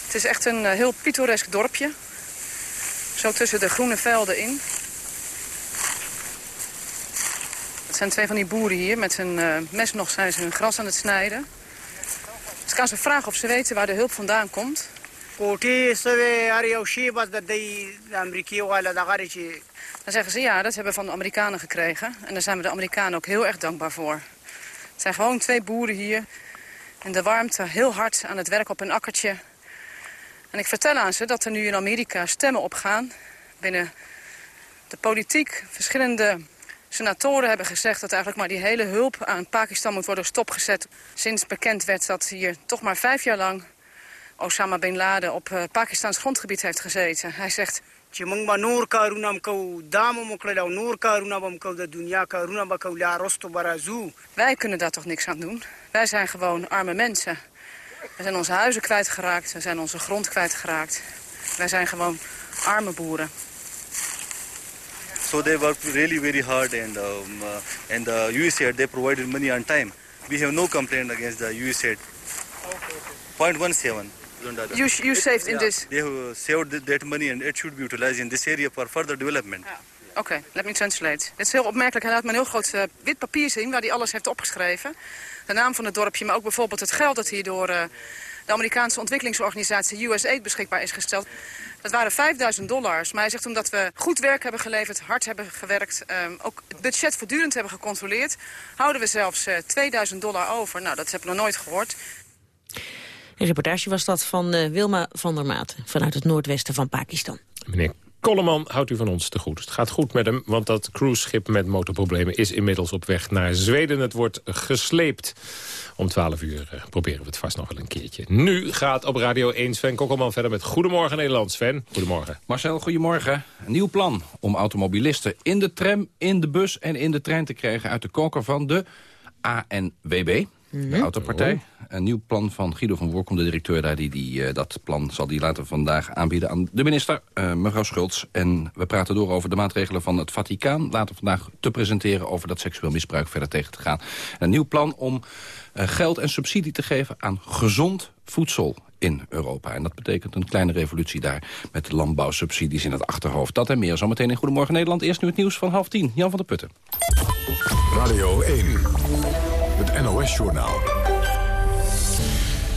Het is echt een uh, heel pittoresk dorpje. Zo tussen de groene velden in. Het zijn twee van die boeren hier. Met hun uh, mes nog zijn ze hun gras aan het snijden. Dus ik kan ze vragen of ze weten waar de hulp vandaan komt. Dan zeggen ze ja, dat hebben we van de Amerikanen gekregen. En daar zijn we de Amerikanen ook heel erg dankbaar voor. Het zijn gewoon twee boeren hier. In de warmte, heel hard aan het werk op een akkertje. En ik vertel aan ze dat er nu in Amerika stemmen opgaan. Binnen de politiek, verschillende senatoren hebben gezegd... dat eigenlijk maar die hele hulp aan Pakistan moet worden stopgezet. Sinds bekend werd dat hier toch maar vijf jaar lang... Osama Bin Laden op uh, Pakistans grondgebied heeft gezeten. Hij zegt... Wij kunnen daar toch niks aan doen. Wij zijn gewoon arme mensen. We zijn onze huizen kwijtgeraakt, we zijn onze grond kwijtgeraakt. Wij zijn gewoon arme boeren. So they worked really very hard and um, uh, and the USAID they provided money on time. We have no complaint against the USAID. Point one seven. You, you saved in Yeah, this? They have saved th- that money and it should be utilized in this area for further development. Oké, let me translate. Het is heel opmerkelijk. Hij laat me een heel groot eh, wit papier zien waar hij alles heeft opgeschreven. De naam van het dorpje, maar ook bijvoorbeeld het geld dat hier door eh, de Amerikaanse ontwikkelingsorganisatie USAID beschikbaar is gesteld. Dat waren 5000 dollars. Maar hij zegt omdat we goed werk hebben geleverd, hard hebben gewerkt, ehm, ook het budget voortdurend hebben gecontroleerd, houden we zelfs eh, 2000 dollar over. Nou, dat heb ik nog nooit gehoord. Een reportage was dat van eh, Wilma van der Maat vanuit het noordwesten van Pakistan. Meneer Kolleman houdt u van ons te goed. Het gaat goed met hem, want dat cruiseschip met motorproblemen... is inmiddels op weg naar Zweden. Het wordt gesleept. Om 12 uur eh, proberen we het vast nog wel een keertje. Nu gaat op Radio 1 Sven Kokkelman verder met Goedemorgen Nederland. Sven, goedemorgen. Marcel, goedemorgen. Een nieuw plan om automobilisten in de tram, in de bus en in de trein te krijgen... uit de koker van de ANWB, de autopartij. Een nieuw plan van Guido van Woerkom, de directeur daar. Die, die, eh, dat plan zal die later vandaag aanbieden aan de minister, eh, mevrouw Schultz. En we praten door over de maatregelen van het Vaticaan. Later vandaag te presenteren over dat seksueel misbruik verder tegen te gaan. Een nieuw plan om eh, geld en subsidie te geven aan gezond voedsel in Europa. En dat betekent een kleine revolutie daar met de landbouwsubsidies in het achterhoofd. Dat en meer zometeen in Goedemorgen Nederland. Eerst nu het nieuws van half tien. Jan van der Putten. Radio 1, het NOS-journaal.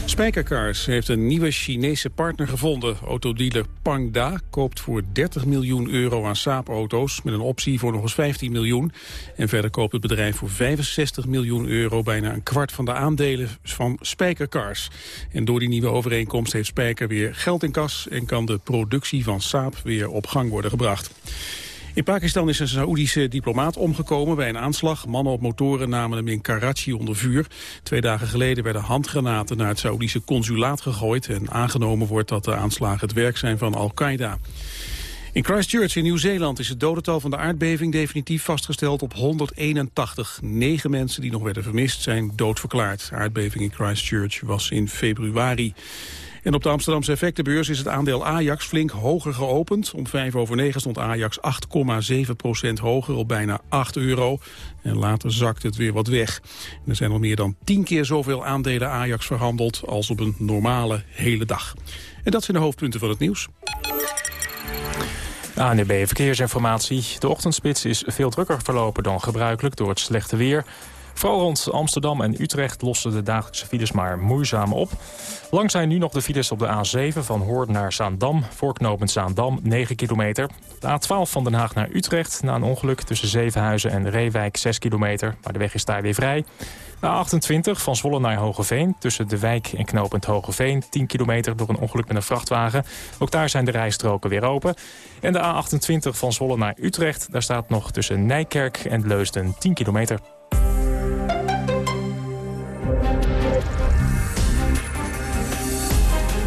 Spijkercars heeft een nieuwe Chinese partner gevonden. Autodealer Pangda koopt voor 30 miljoen euro aan Saab-auto's... met een optie voor nog eens 15 miljoen. En verder koopt het bedrijf voor 65 miljoen euro... bijna een kwart van de aandelen van Spijkercars. En door die nieuwe overeenkomst heeft Spijker weer geld in kas... en kan de productie van Saab weer op gang worden gebracht. In Pakistan is een Saoedische diplomaat omgekomen bij een aanslag. Mannen op motoren namen hem in Karachi onder vuur. Twee dagen geleden werden handgranaten naar het Saoedische consulaat gegooid... en aangenomen wordt dat de aanslagen het werk zijn van Al-Qaeda. In Christchurch in Nieuw-Zeeland is het dodental van de aardbeving definitief vastgesteld op 181. Negen mensen die nog werden vermist zijn doodverklaard. De aardbeving in Christchurch was in februari. En op de Amsterdamse effectenbeurs is het aandeel Ajax flink hoger geopend. Om vijf over negen stond Ajax 8,7 procent hoger op bijna 8 euro. En later zakt het weer wat weg. Er zijn al meer dan 10 keer zoveel aandelen Ajax verhandeld als op een normale hele dag. En dat zijn de hoofdpunten van het nieuws. ANDB Verkeersinformatie. De ochtendspits is veel drukker verlopen dan gebruikelijk door het slechte weer. Vooral rond Amsterdam en Utrecht lossen de dagelijkse files maar moeizaam op. Lang zijn nu nog de files op de A7 van Hoorn naar Zaandam. Voorknopend Zaandam, 9 kilometer. De A12 van Den Haag naar Utrecht na een ongeluk tussen Zevenhuizen en Reewijk, 6 kilometer. Maar de weg is daar weer vrij. De A28 van Zwolle naar Hogeveen tussen de wijk en knooppunt Hogeveen. 10 kilometer door een ongeluk met een vrachtwagen. Ook daar zijn de rijstroken weer open. En de A28 van Zwolle naar Utrecht. Daar staat nog tussen Nijkerk en Leusden 10 kilometer.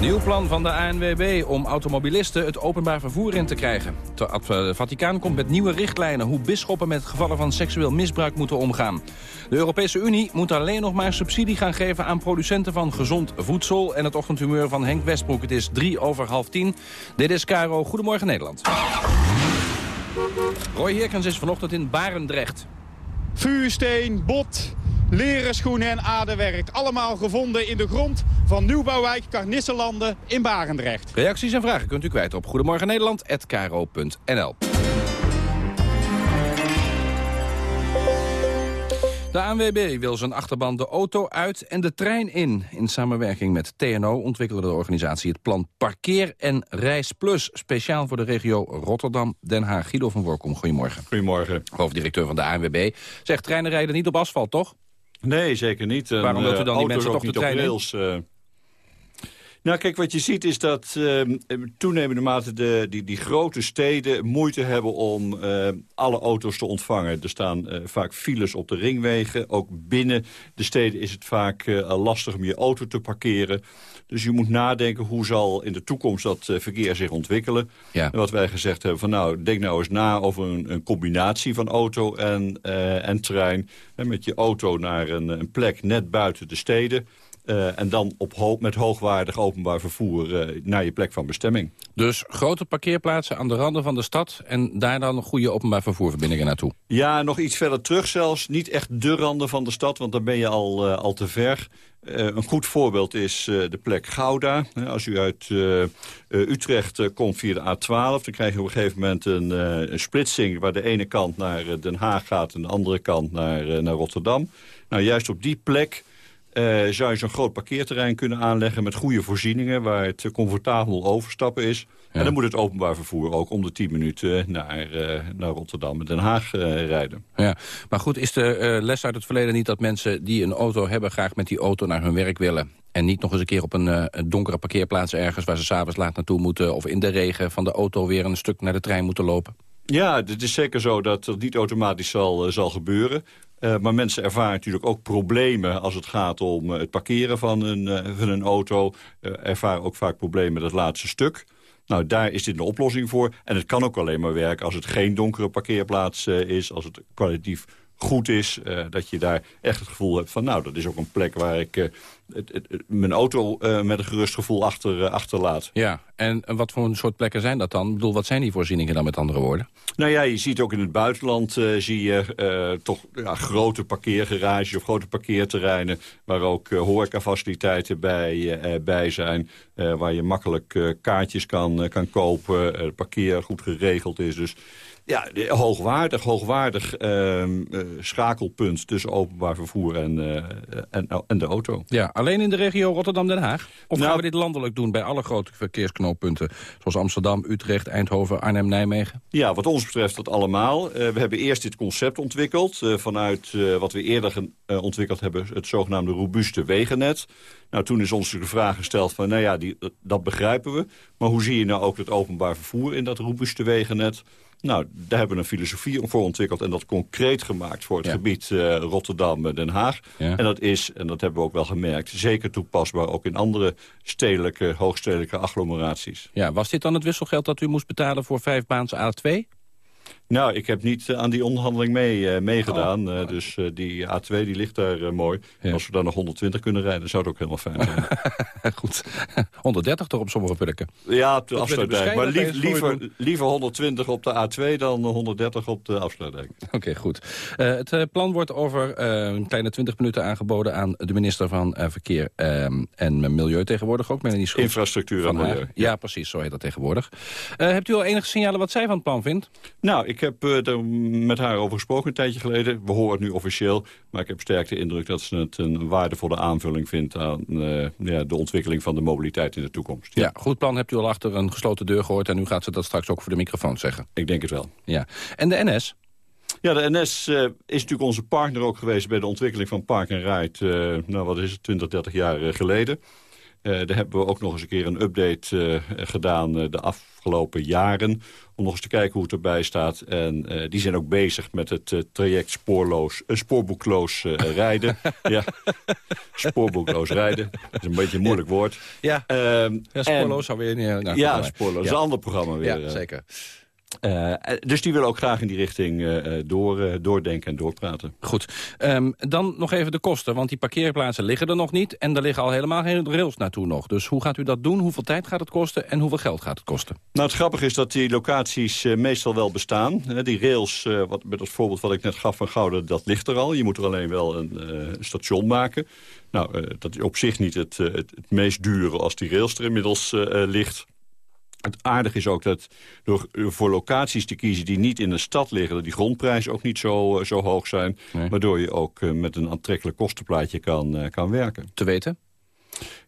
Nieuw plan van de ANWB om automobilisten het openbaar vervoer in te krijgen. Het Vaticaan komt met nieuwe richtlijnen hoe bisschoppen met gevallen van seksueel misbruik moeten omgaan. De Europese Unie moet alleen nog maar subsidie gaan geven aan producenten van gezond voedsel. En het ochtendhumeur van Henk Westbroek. Het is drie over half tien. Dit is Caro. Goedemorgen Nederland. Roy Heerkens is vanochtend in Barendrecht. Vuursteen, bot, leren schoenen en aardewerk. Allemaal gevonden in de grond van nieuwbouwwijk Carnisselanden in Barendrecht. Reacties en vragen kunt u kwijt op Goedemorgen Nederland@kro.nl. De ANWB wil zijn achterban de auto uit en de trein in. In samenwerking met TNO ontwikkelde de organisatie het plan Parkeer en Reis Plus. Speciaal voor de regio Rotterdam-Den Haag. Guido van Workom, goedemorgen. Goedemorgen. Hoofddirecteur van de ANWB. Zegt treinen rijden niet op asfalt, toch? Nee, zeker niet. Waarom wilt u dan die uh, mensen toch de trein uh, nou, kijk, wat je ziet is dat uh, toenemende mate de, die, die grote steden moeite hebben om uh, alle auto's te ontvangen. Er staan uh, vaak files op de ringwegen. Ook binnen de steden is het vaak lastig om je auto te parkeren. Dus je moet nadenken hoe zal in de toekomst dat verkeer zich ontwikkelen. Ja. En wat wij gezegd hebben, van nou, denk nou eens na over een, een combinatie van auto en, en trein. En met je auto naar een, een plek net buiten de steden. Uh, en dan op ho met hoogwaardig openbaar vervoer uh, naar je plek van bestemming. Dus grote parkeerplaatsen aan de randen van de stad... en daar dan een goede openbaar vervoerverbindingen naartoe? Ja, nog iets verder terug zelfs. Niet echt de randen van de stad, want dan ben je al, uh, al te ver. een goed voorbeeld is de plek Gouda. als u uit Utrecht komt via de A12... dan krijg je op een gegeven moment een, een splitsing... waar de ene kant naar Den Haag gaat en de andere kant naar, naar Rotterdam. Nou, juist op die plek uh, zou je zo'n groot parkeerterrein kunnen aanleggen met goede voorzieningen... waar het comfortabel overstappen is. En dan moet het openbaar vervoer ook om de 10 minuten naar, uh, naar Rotterdam en Den Haag uh, rijden. Ja, maar goed, is de les uit het verleden niet dat mensen die een auto hebben... graag met die auto naar hun werk willen? En niet nog eens een keer op een, een donkere parkeerplaats ergens... waar ze s'avonds laat naartoe moeten... of in de regen van de auto weer een stuk naar de trein moeten lopen? Ja, het is zeker zo dat dat niet automatisch zal, zal gebeuren. Uh, maar mensen ervaren natuurlijk ook problemen als het gaat om uh, het parkeren van een, uh, van een auto. ervaren ook vaak problemen met het laatste stuk. Nou, daar is dit een oplossing voor. En het kan ook alleen maar werken als het geen donkere parkeerplaats is. Als het kwalitatief goed is. dat je daar echt het gevoel hebt van... nou, dat is ook een plek waar ik het, het, mijn auto uh, met een gerust gevoel achter, achterlaat. Ja, en wat voor een soort plekken zijn dat dan? Ik bedoel, wat zijn die voorzieningen dan met andere woorden? Nou ja, je ziet ook in het buitenland zie je toch ja, grote parkeergarages of grote parkeerterreinen... waar ook horecafaciliteiten bij, bij zijn. waar je makkelijk kaartjes kan, kan kopen. het parkeer goed geregeld is. Dus ja, hoogwaardig, hoogwaardig uh, schakelpunt tussen openbaar vervoer en, uh, en, en, de auto. Ja, alleen in de regio Rotterdam-Den Haag? Of nou, gaan we dit landelijk doen bij alle grote verkeersknooppunten... zoals Amsterdam, Utrecht, Eindhoven, Arnhem, Nijmegen? Ja, wat ons betreft dat allemaal. Uh, we hebben eerst dit concept ontwikkeld... vanuit wat we eerder ontwikkeld hebben, het zogenaamde robuuste wegennet. Nou, toen is ons de vraag gesteld van, nou ja, die, dat begrijpen we. Maar hoe zie je nou ook het openbaar vervoer in dat robuuste wegennet... Nou, daar hebben we een filosofie voor ontwikkeld... en dat concreet gemaakt voor het gebied uh, Rotterdam-Den Haag. Ja. En dat is, en dat hebben we ook wel gemerkt... zeker toepasbaar ook in andere stedelijke, hoogstedelijke agglomeraties. Ja, was dit dan het wisselgeld dat u moest betalen voor vijf baans A2? Nou, ik heb niet aan die onderhandeling mee, uh, meegedaan. Oh. Uh, dus die A2 die ligt daar mooi. Ja. Als we dan nog 120 kunnen rijden, zou het ook helemaal fijn zijn. <laughs> Goed. <laughs> 130 toch op sommige plekken? Ja, op de afsluitdijk. Maar lief, liever, liever 120 op de A2 dan 130 op de afsluitdijk. Oké, okay, goed. het plan wordt over een kleine 20 minuten aangeboden aan de minister van Verkeer ehm, en Milieu tegenwoordig ook. Melanie Schultz Infrastructuur en Milieu. Ja. ja. precies, zo heet dat tegenwoordig. hebt u al enige signalen wat zij van het plan vindt? Nou, ik heb uh, er met haar over gesproken een tijdje geleden. We horen het nu officieel, maar ik heb sterk de indruk dat ze het een waardevolle aanvulling vindt aan uh, ja, de ontwikkeling van de mobiliteit in de toekomst. Ja. ja. goed plan hebt u al achter een gesloten deur gehoord en nu gaat ze dat straks ook voor de microfoon zeggen. Ik denk het wel. Ja. En de NS? Ja, de NS uh, is natuurlijk onze partner ook geweest bij de ontwikkeling van Park en Ride, nou wat is het, 20, 30 jaar geleden. Uh, daar hebben we ook nog eens een keer een update uh, gedaan uh, de afgelopen jaren. Om nog eens te kijken hoe het erbij staat. En die zijn ook bezig met het traject spoorloos, spoorboekloos rijden. <laughs> ja, spoorboekloos rijden. Dat is een beetje een moeilijk woord. Ja, ehm, ja spoorloos zou weer... Nou, ja, spoorloos. Ja. een ander programma weer. Ja, zeker. Uh, dus die willen ook graag in die richting uh, door, uh, doordenken en doorpraten. Goed. Um, dan nog even de kosten, want die parkeerplaatsen liggen er nog niet... en er liggen al helemaal geen rails naartoe nog. Dus hoe gaat u dat doen? Hoeveel tijd gaat het kosten en hoeveel geld gaat het kosten? Nou, het grappige is dat die locaties meestal wel bestaan. die rails, wat, met het voorbeeld wat ik net gaf van Gouden, dat ligt er al. Je moet er alleen wel een station maken. Nou, dat is op zich niet het, het, het, meest dure als die rails er inmiddels ligt... Het aardige is ook dat door voor locaties te kiezen die niet in de stad liggen... dat die grondprijzen ook niet zo, zo hoog zijn. Nee. Waardoor je ook met een aantrekkelijk kostenplaatje kan, kan werken. Te weten?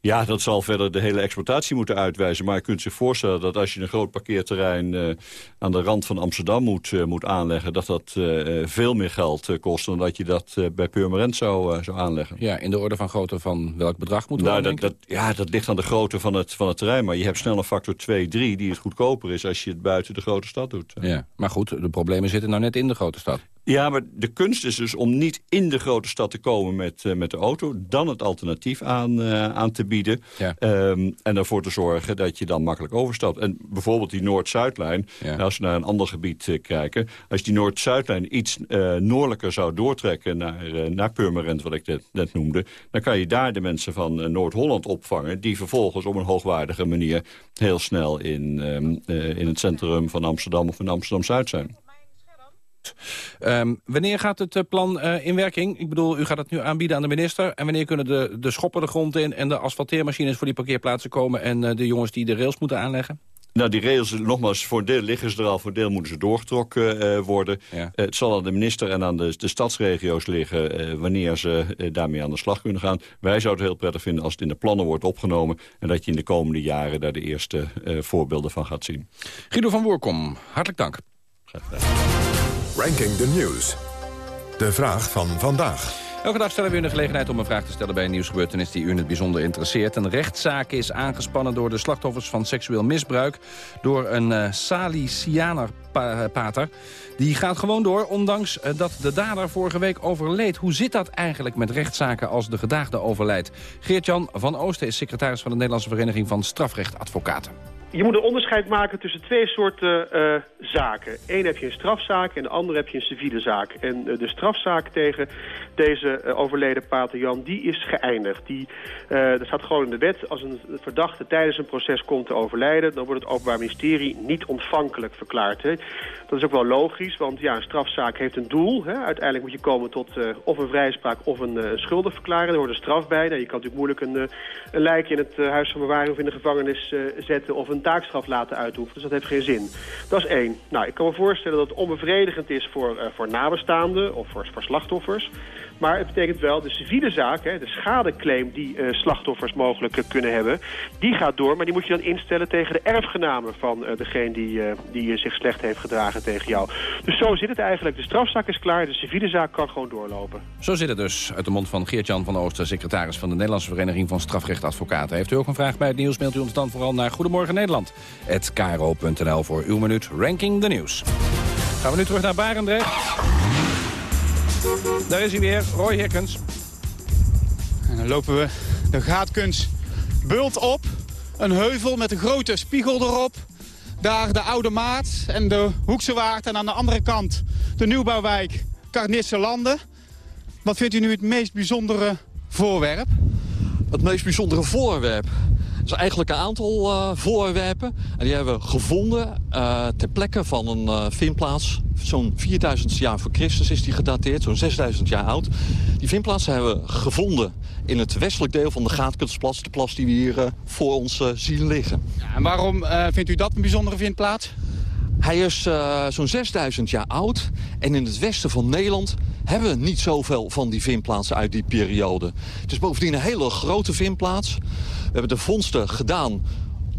Ja, dat zal verder de hele exploitatie moeten uitwijzen. Maar je kunt zich voorstellen dat als je een groot parkeerterrein... Uh, aan de rand van Amsterdam moet, uh, moet aanleggen... dat dat uh, veel meer geld kost dan dat je dat bij Purmerend zou, zou aanleggen. Ja, in de orde van grootte van welk bedrag moet nou, dat, dat, Ja, dat ligt aan de grootte van het, van het terrein. Maar je hebt snel een factor 2, 3 die het goedkoper is... als je het buiten de grote stad doet. Ja, maar goed, de problemen zitten nou net in de grote stad. Ja, maar de kunst is dus om niet in de grote stad te komen met, uh, met de auto... dan het alternatief aan, uh, aan te bieden. Ja. Um, en ervoor te zorgen dat je dan makkelijk overstapt. En bijvoorbeeld die Noord-Zuidlijn, Ja. als we naar een ander gebied uh, kijken... als die Noord-Zuidlijn iets noordelijker zou doortrekken naar, naar Purmerend... wat ik net, net, noemde, dan kan je daar de mensen van Noord-Holland opvangen... die vervolgens op een hoogwaardige manier heel snel in, um, in het centrum van Amsterdam of in Amsterdam-Zuid zijn. Um, wanneer gaat het uh, plan uh, in werking? Ik bedoel, u gaat het nu aanbieden aan de minister. En wanneer kunnen de, de schoppen de grond in en de asfalteermachines voor die parkeerplaatsen komen... en uh, de jongens die de rails moeten aanleggen? Nou, die rails, nogmaals, voor deel liggen ze er al, voor deel moeten ze doorgetrokken uh, worden. Ja. Uh, het zal aan de minister en aan de, de stadsregio's liggen uh, wanneer ze daarmee aan de slag kunnen gaan. Wij zouden het heel prettig vinden als het in de plannen wordt opgenomen en dat je in de komende jaren daar de eerste voorbeelden van gaat zien. Guido van Woerkom, hartelijk dank. Graag gedaan. Ranking the News. De vraag van vandaag. Elke dag stellen we u de gelegenheid om een vraag te stellen bij een nieuwsgebeurtenis die u in het bijzonder interesseert. Een rechtszaak is aangespannen door de slachtoffers van seksueel misbruik door een uh, Salesianer-pater. Die gaat gewoon door, ondanks uh, dat de dader vorige week overleed. Hoe zit dat eigenlijk met rechtszaken als de gedaagde overlijdt? Geert-Jan van Oosten is secretaris van de Nederlandse Vereniging van Strafrechtadvocaten. Je moet een onderscheid maken tussen twee soorten uh, zaken. Eén heb je een strafzaak en de andere heb je een civiele zaak. En uh, de strafzaak tegen deze uh, overleden pater Jan, die is geëindigd. Die, er staat gewoon in de wet, als een verdachte tijdens een proces komt te overlijden... dan wordt het Openbaar Ministerie niet ontvankelijk verklaard. Hè. Dat is ook wel logisch, want ja, een strafzaak heeft een doel. Hè. Uiteindelijk moet je komen tot of een vrijspraak of een schuldenverklaring. Er hoort een straf bij. Nou, je kan natuurlijk moeilijk een, een lijk in het huis van bewaring of in de gevangenis zetten... of een taakstraf laten uitoefenen. Dus dat heeft geen zin. Dat is één. Nou, ik kan me voorstellen dat het onbevredigend is voor, voor nabestaanden of voor slachtoffers. Maar het betekent wel, de civiele zaak, hè, de schadeclaim die uh, slachtoffers mogelijk uh, kunnen hebben, die gaat door. Maar die moet je dan instellen tegen de erfgenamen van uh, degene die, die zich slecht heeft gedragen tegen jou. Dus zo zit het eigenlijk. De strafzaak is klaar, de civiele zaak kan gewoon doorlopen. Zo zit het dus. Uit de mond van Geert-Jan van Ooster, secretaris van de Nederlandse Vereniging van Strafrechtadvocaten. Heeft u ook een vraag bij het nieuws, mailt u ons dan vooral naar Goedemorgen Nederland. kro.nl voor uw minuut Ranking the News. Gaan we nu terug naar Barendrecht. Daar is hij weer, Roy Hickens. En dan lopen we de gaatkunst bult op. Een heuvel met een grote spiegel erop. Daar de Oude Maat en de Hoekse Waard. En aan de andere kant de nieuwbouwwijk Karnisselanden. Wat vindt u nu het meest bijzondere voorwerp? Het meest bijzondere voorwerp? Is eigenlijk een aantal uh, voorwerpen. En die hebben we gevonden uh, ter plekke van een uh, vindplaats. Zo'n 4000 jaar voor Christus is die gedateerd, zo'n 6000 jaar oud. Die vindplaats hebben we gevonden in het westelijk deel van de Gaatkunstplas. De plas die we hier voor ons zien liggen. Ja, en waarom vindt u dat een bijzondere vindplaats? Hij is uh, zo'n 6000 jaar oud. En in het westen van Nederland hebben we niet zoveel van die vindplaatsen uit die periode. Het is bovendien een hele grote vindplaats. We hebben de vondsten gedaan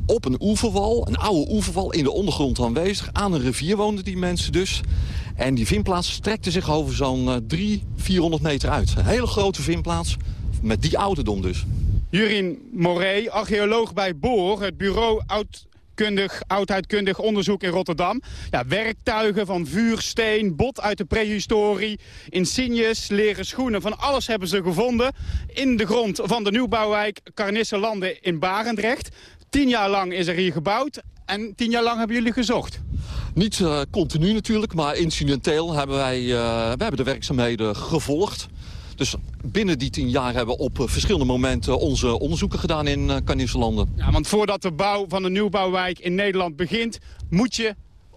op een oeverwal, een oude oeverwal in de ondergrond aanwezig. Aan een rivier woonden die mensen dus. En die vindplaats strekte zich over zo'n uh, 300, 400 meter uit. Een hele grote vindplaats, met die ouderdom dus. Jurien Morey, archeoloog bij Boor, het bureau oud kundig, oudheidkundig onderzoek in Rotterdam. Ja, werktuigen van vuur, steen, bot uit de prehistorie, insignes, leren schoenen. Van alles hebben ze gevonden in de grond van de nieuwbouwwijk Karnisselanden in Barendrecht. Tien jaar lang is er hier gebouwd en tien jaar lang hebben jullie gezocht. Niet uh, continu natuurlijk, maar incidenteel hebben wij uh, we hebben de werkzaamheden gevolgd. Dus binnen die tien jaar hebben we op verschillende momenten onze onderzoeken gedaan in uh. Ja, want voordat de bouw van een nieuwbouwwijk in Nederland begint, moet je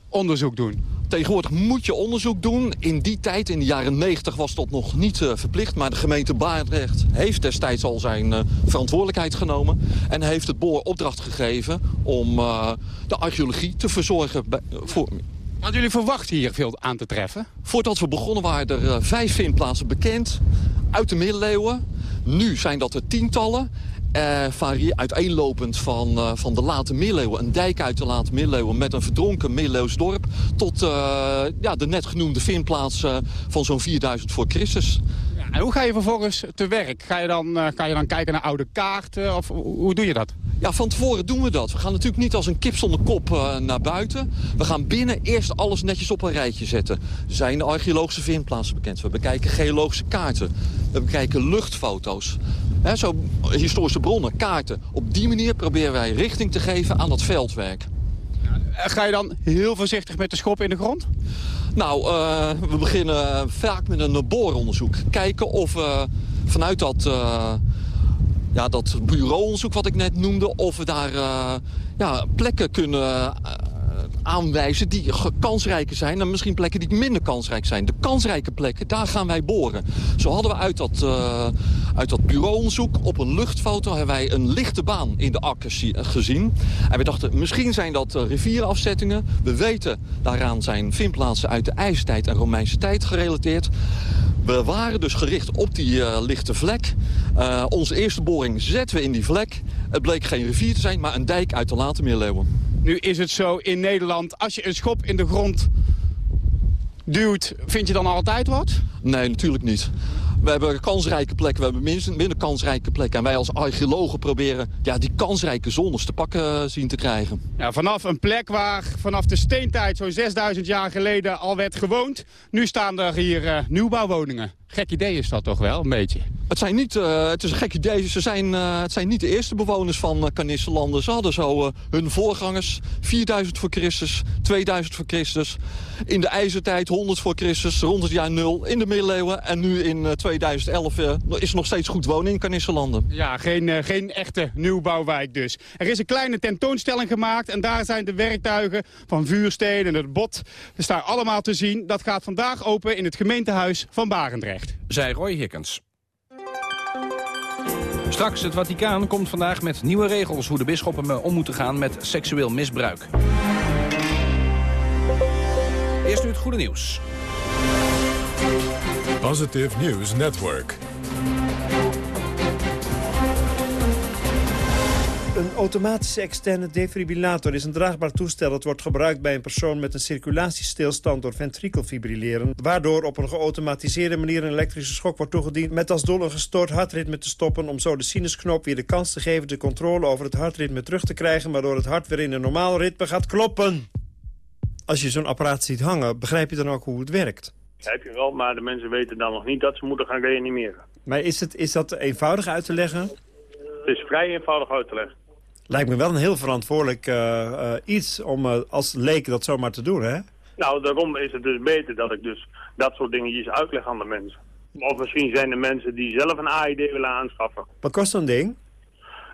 onderzoek doen. Tegenwoordig moet je onderzoek doen. In die tijd, in de jaren 90, was dat nog niet uh, verplicht. Maar de gemeente Baardrecht heeft destijds al zijn uh, verantwoordelijkheid genomen. En heeft het boor opdracht gegeven om uh, de archeologie te verzorgen. Bij, voor, Want jullie verwachten hier veel aan te treffen? Voordat we begonnen waren er uh, vijf vindplaatsen bekend uit de middeleeuwen. Nu zijn dat er tientallen. Uh, varie uiteenlopend van, uh, van de late middeleeuwen. Een dijk uit de late middeleeuwen met een verdronken middeleeuws dorp... tot uh, ja, de net genoemde vindplaats van zo'n 4000 voor Christus. Ja, en hoe ga je vervolgens te werk? Ga je dan, ga je dan kijken naar oude kaarten? Of hoe doe je dat? Ja, van tevoren doen we dat. We gaan natuurlijk niet als een kip zonder kop uh, naar buiten. We gaan binnen eerst alles netjes op een rijtje zetten. Zijn de archeologische vindplaatsen bekend? We bekijken geologische kaarten. We bekijken luchtfoto's. He, zo historische bronnen, kaarten. Op die manier proberen wij richting te geven aan dat veldwerk. Ga je dan heel voorzichtig met de schop in de grond? Nou, uh, we beginnen vaak met een booronderzoek. Kijken of we vanuit dat... Uh, ja, dat bureauonderzoek wat ik net noemde... of we daar uh, ja, plekken kunnen aanwijzen die kansrijker zijn... en misschien plekken die minder kansrijk zijn. De kansrijke plekken, daar gaan wij boren. Zo hadden we uit dat, uh, uit dat bureauonderzoek op een luchtfoto... hebben wij een lichte baan in de akkers gezien. En we dachten, misschien zijn dat rivierenafzettingen. We weten, daaraan zijn vindplaatsen uit de ijzertijd en Romeinse tijd gerelateerd. We waren dus gericht op die uh, lichte vlek. Onze eerste boring zetten we in die vlek. Het bleek geen rivier te zijn, maar een dijk uit de late middeleeuwen. Nu is het zo in Nederland, als je een schop in de grond duwt, vind je dan altijd wat? Nee, natuurlijk niet. We hebben kansrijke plekken, we hebben minder, kansrijke plekken. En wij als archeologen proberen ja, die kansrijke zones te pakken uh, zien te krijgen. Ja, vanaf een plek waar vanaf de steentijd zo'n 6000 jaar geleden al werd gewoond... nu staan er hier uh, nieuwbouwwoningen. Gek idee is dat toch wel, een beetje? Het, zijn niet, uh, het is een gek idee. Ze zijn, uh, het zijn niet de eerste bewoners van uh, Kanisselanden. Ze hadden zo hun voorgangers. 4000 voor Christus, 2000 voor Christus. In de ijzertijd 100 voor Christus, rond het jaar 0 in de middeleeuwen. En nu in 2011 is er nog steeds goed wonen in Kanisselanden. Ja, geen, geen echte nieuwbouwwijk dus. Er is een kleine tentoonstelling gemaakt. En daar zijn de werktuigen van vuursteen en het bot. Er staan allemaal te zien. Dat gaat vandaag open in het gemeentehuis van Barendrecht. Zij Roy Hickens. Straks, het Vaticaan komt vandaag met nieuwe regels... hoe de bisschoppen om moeten gaan met seksueel misbruik. Eerst nu het goede nieuws. Positive News Network. Een automatische externe defibrillator is een draagbaar toestel... dat wordt gebruikt bij een persoon met een circulatiestilstand door ventrikelfibrilleren... waardoor op een geautomatiseerde manier een elektrische schok wordt toegediend... met als doel een gestoord hartritme te stoppen... om zo de sinusknop weer de kans te geven de controle over het hartritme terug te krijgen... waardoor het hart weer in een normaal ritme gaat kloppen. Als je zo'n apparaat ziet hangen, begrijp je dan ook hoe het werkt? Heb je wel, maar de mensen weten dan nog niet dat ze moeten gaan reanimeren. Maar is, het, is dat eenvoudig uit te leggen? Het is vrij eenvoudig uit te leggen. Lijkt me wel een heel verantwoordelijk uh, uh, iets om uh, als leek dat zomaar te doen, hè? Nou, daarom is het dus beter dat ik dus dat soort dingetjes uitleg aan de mensen. Of misschien zijn er mensen die zelf een AID willen aanschaffen. Wat kost zo'n ding?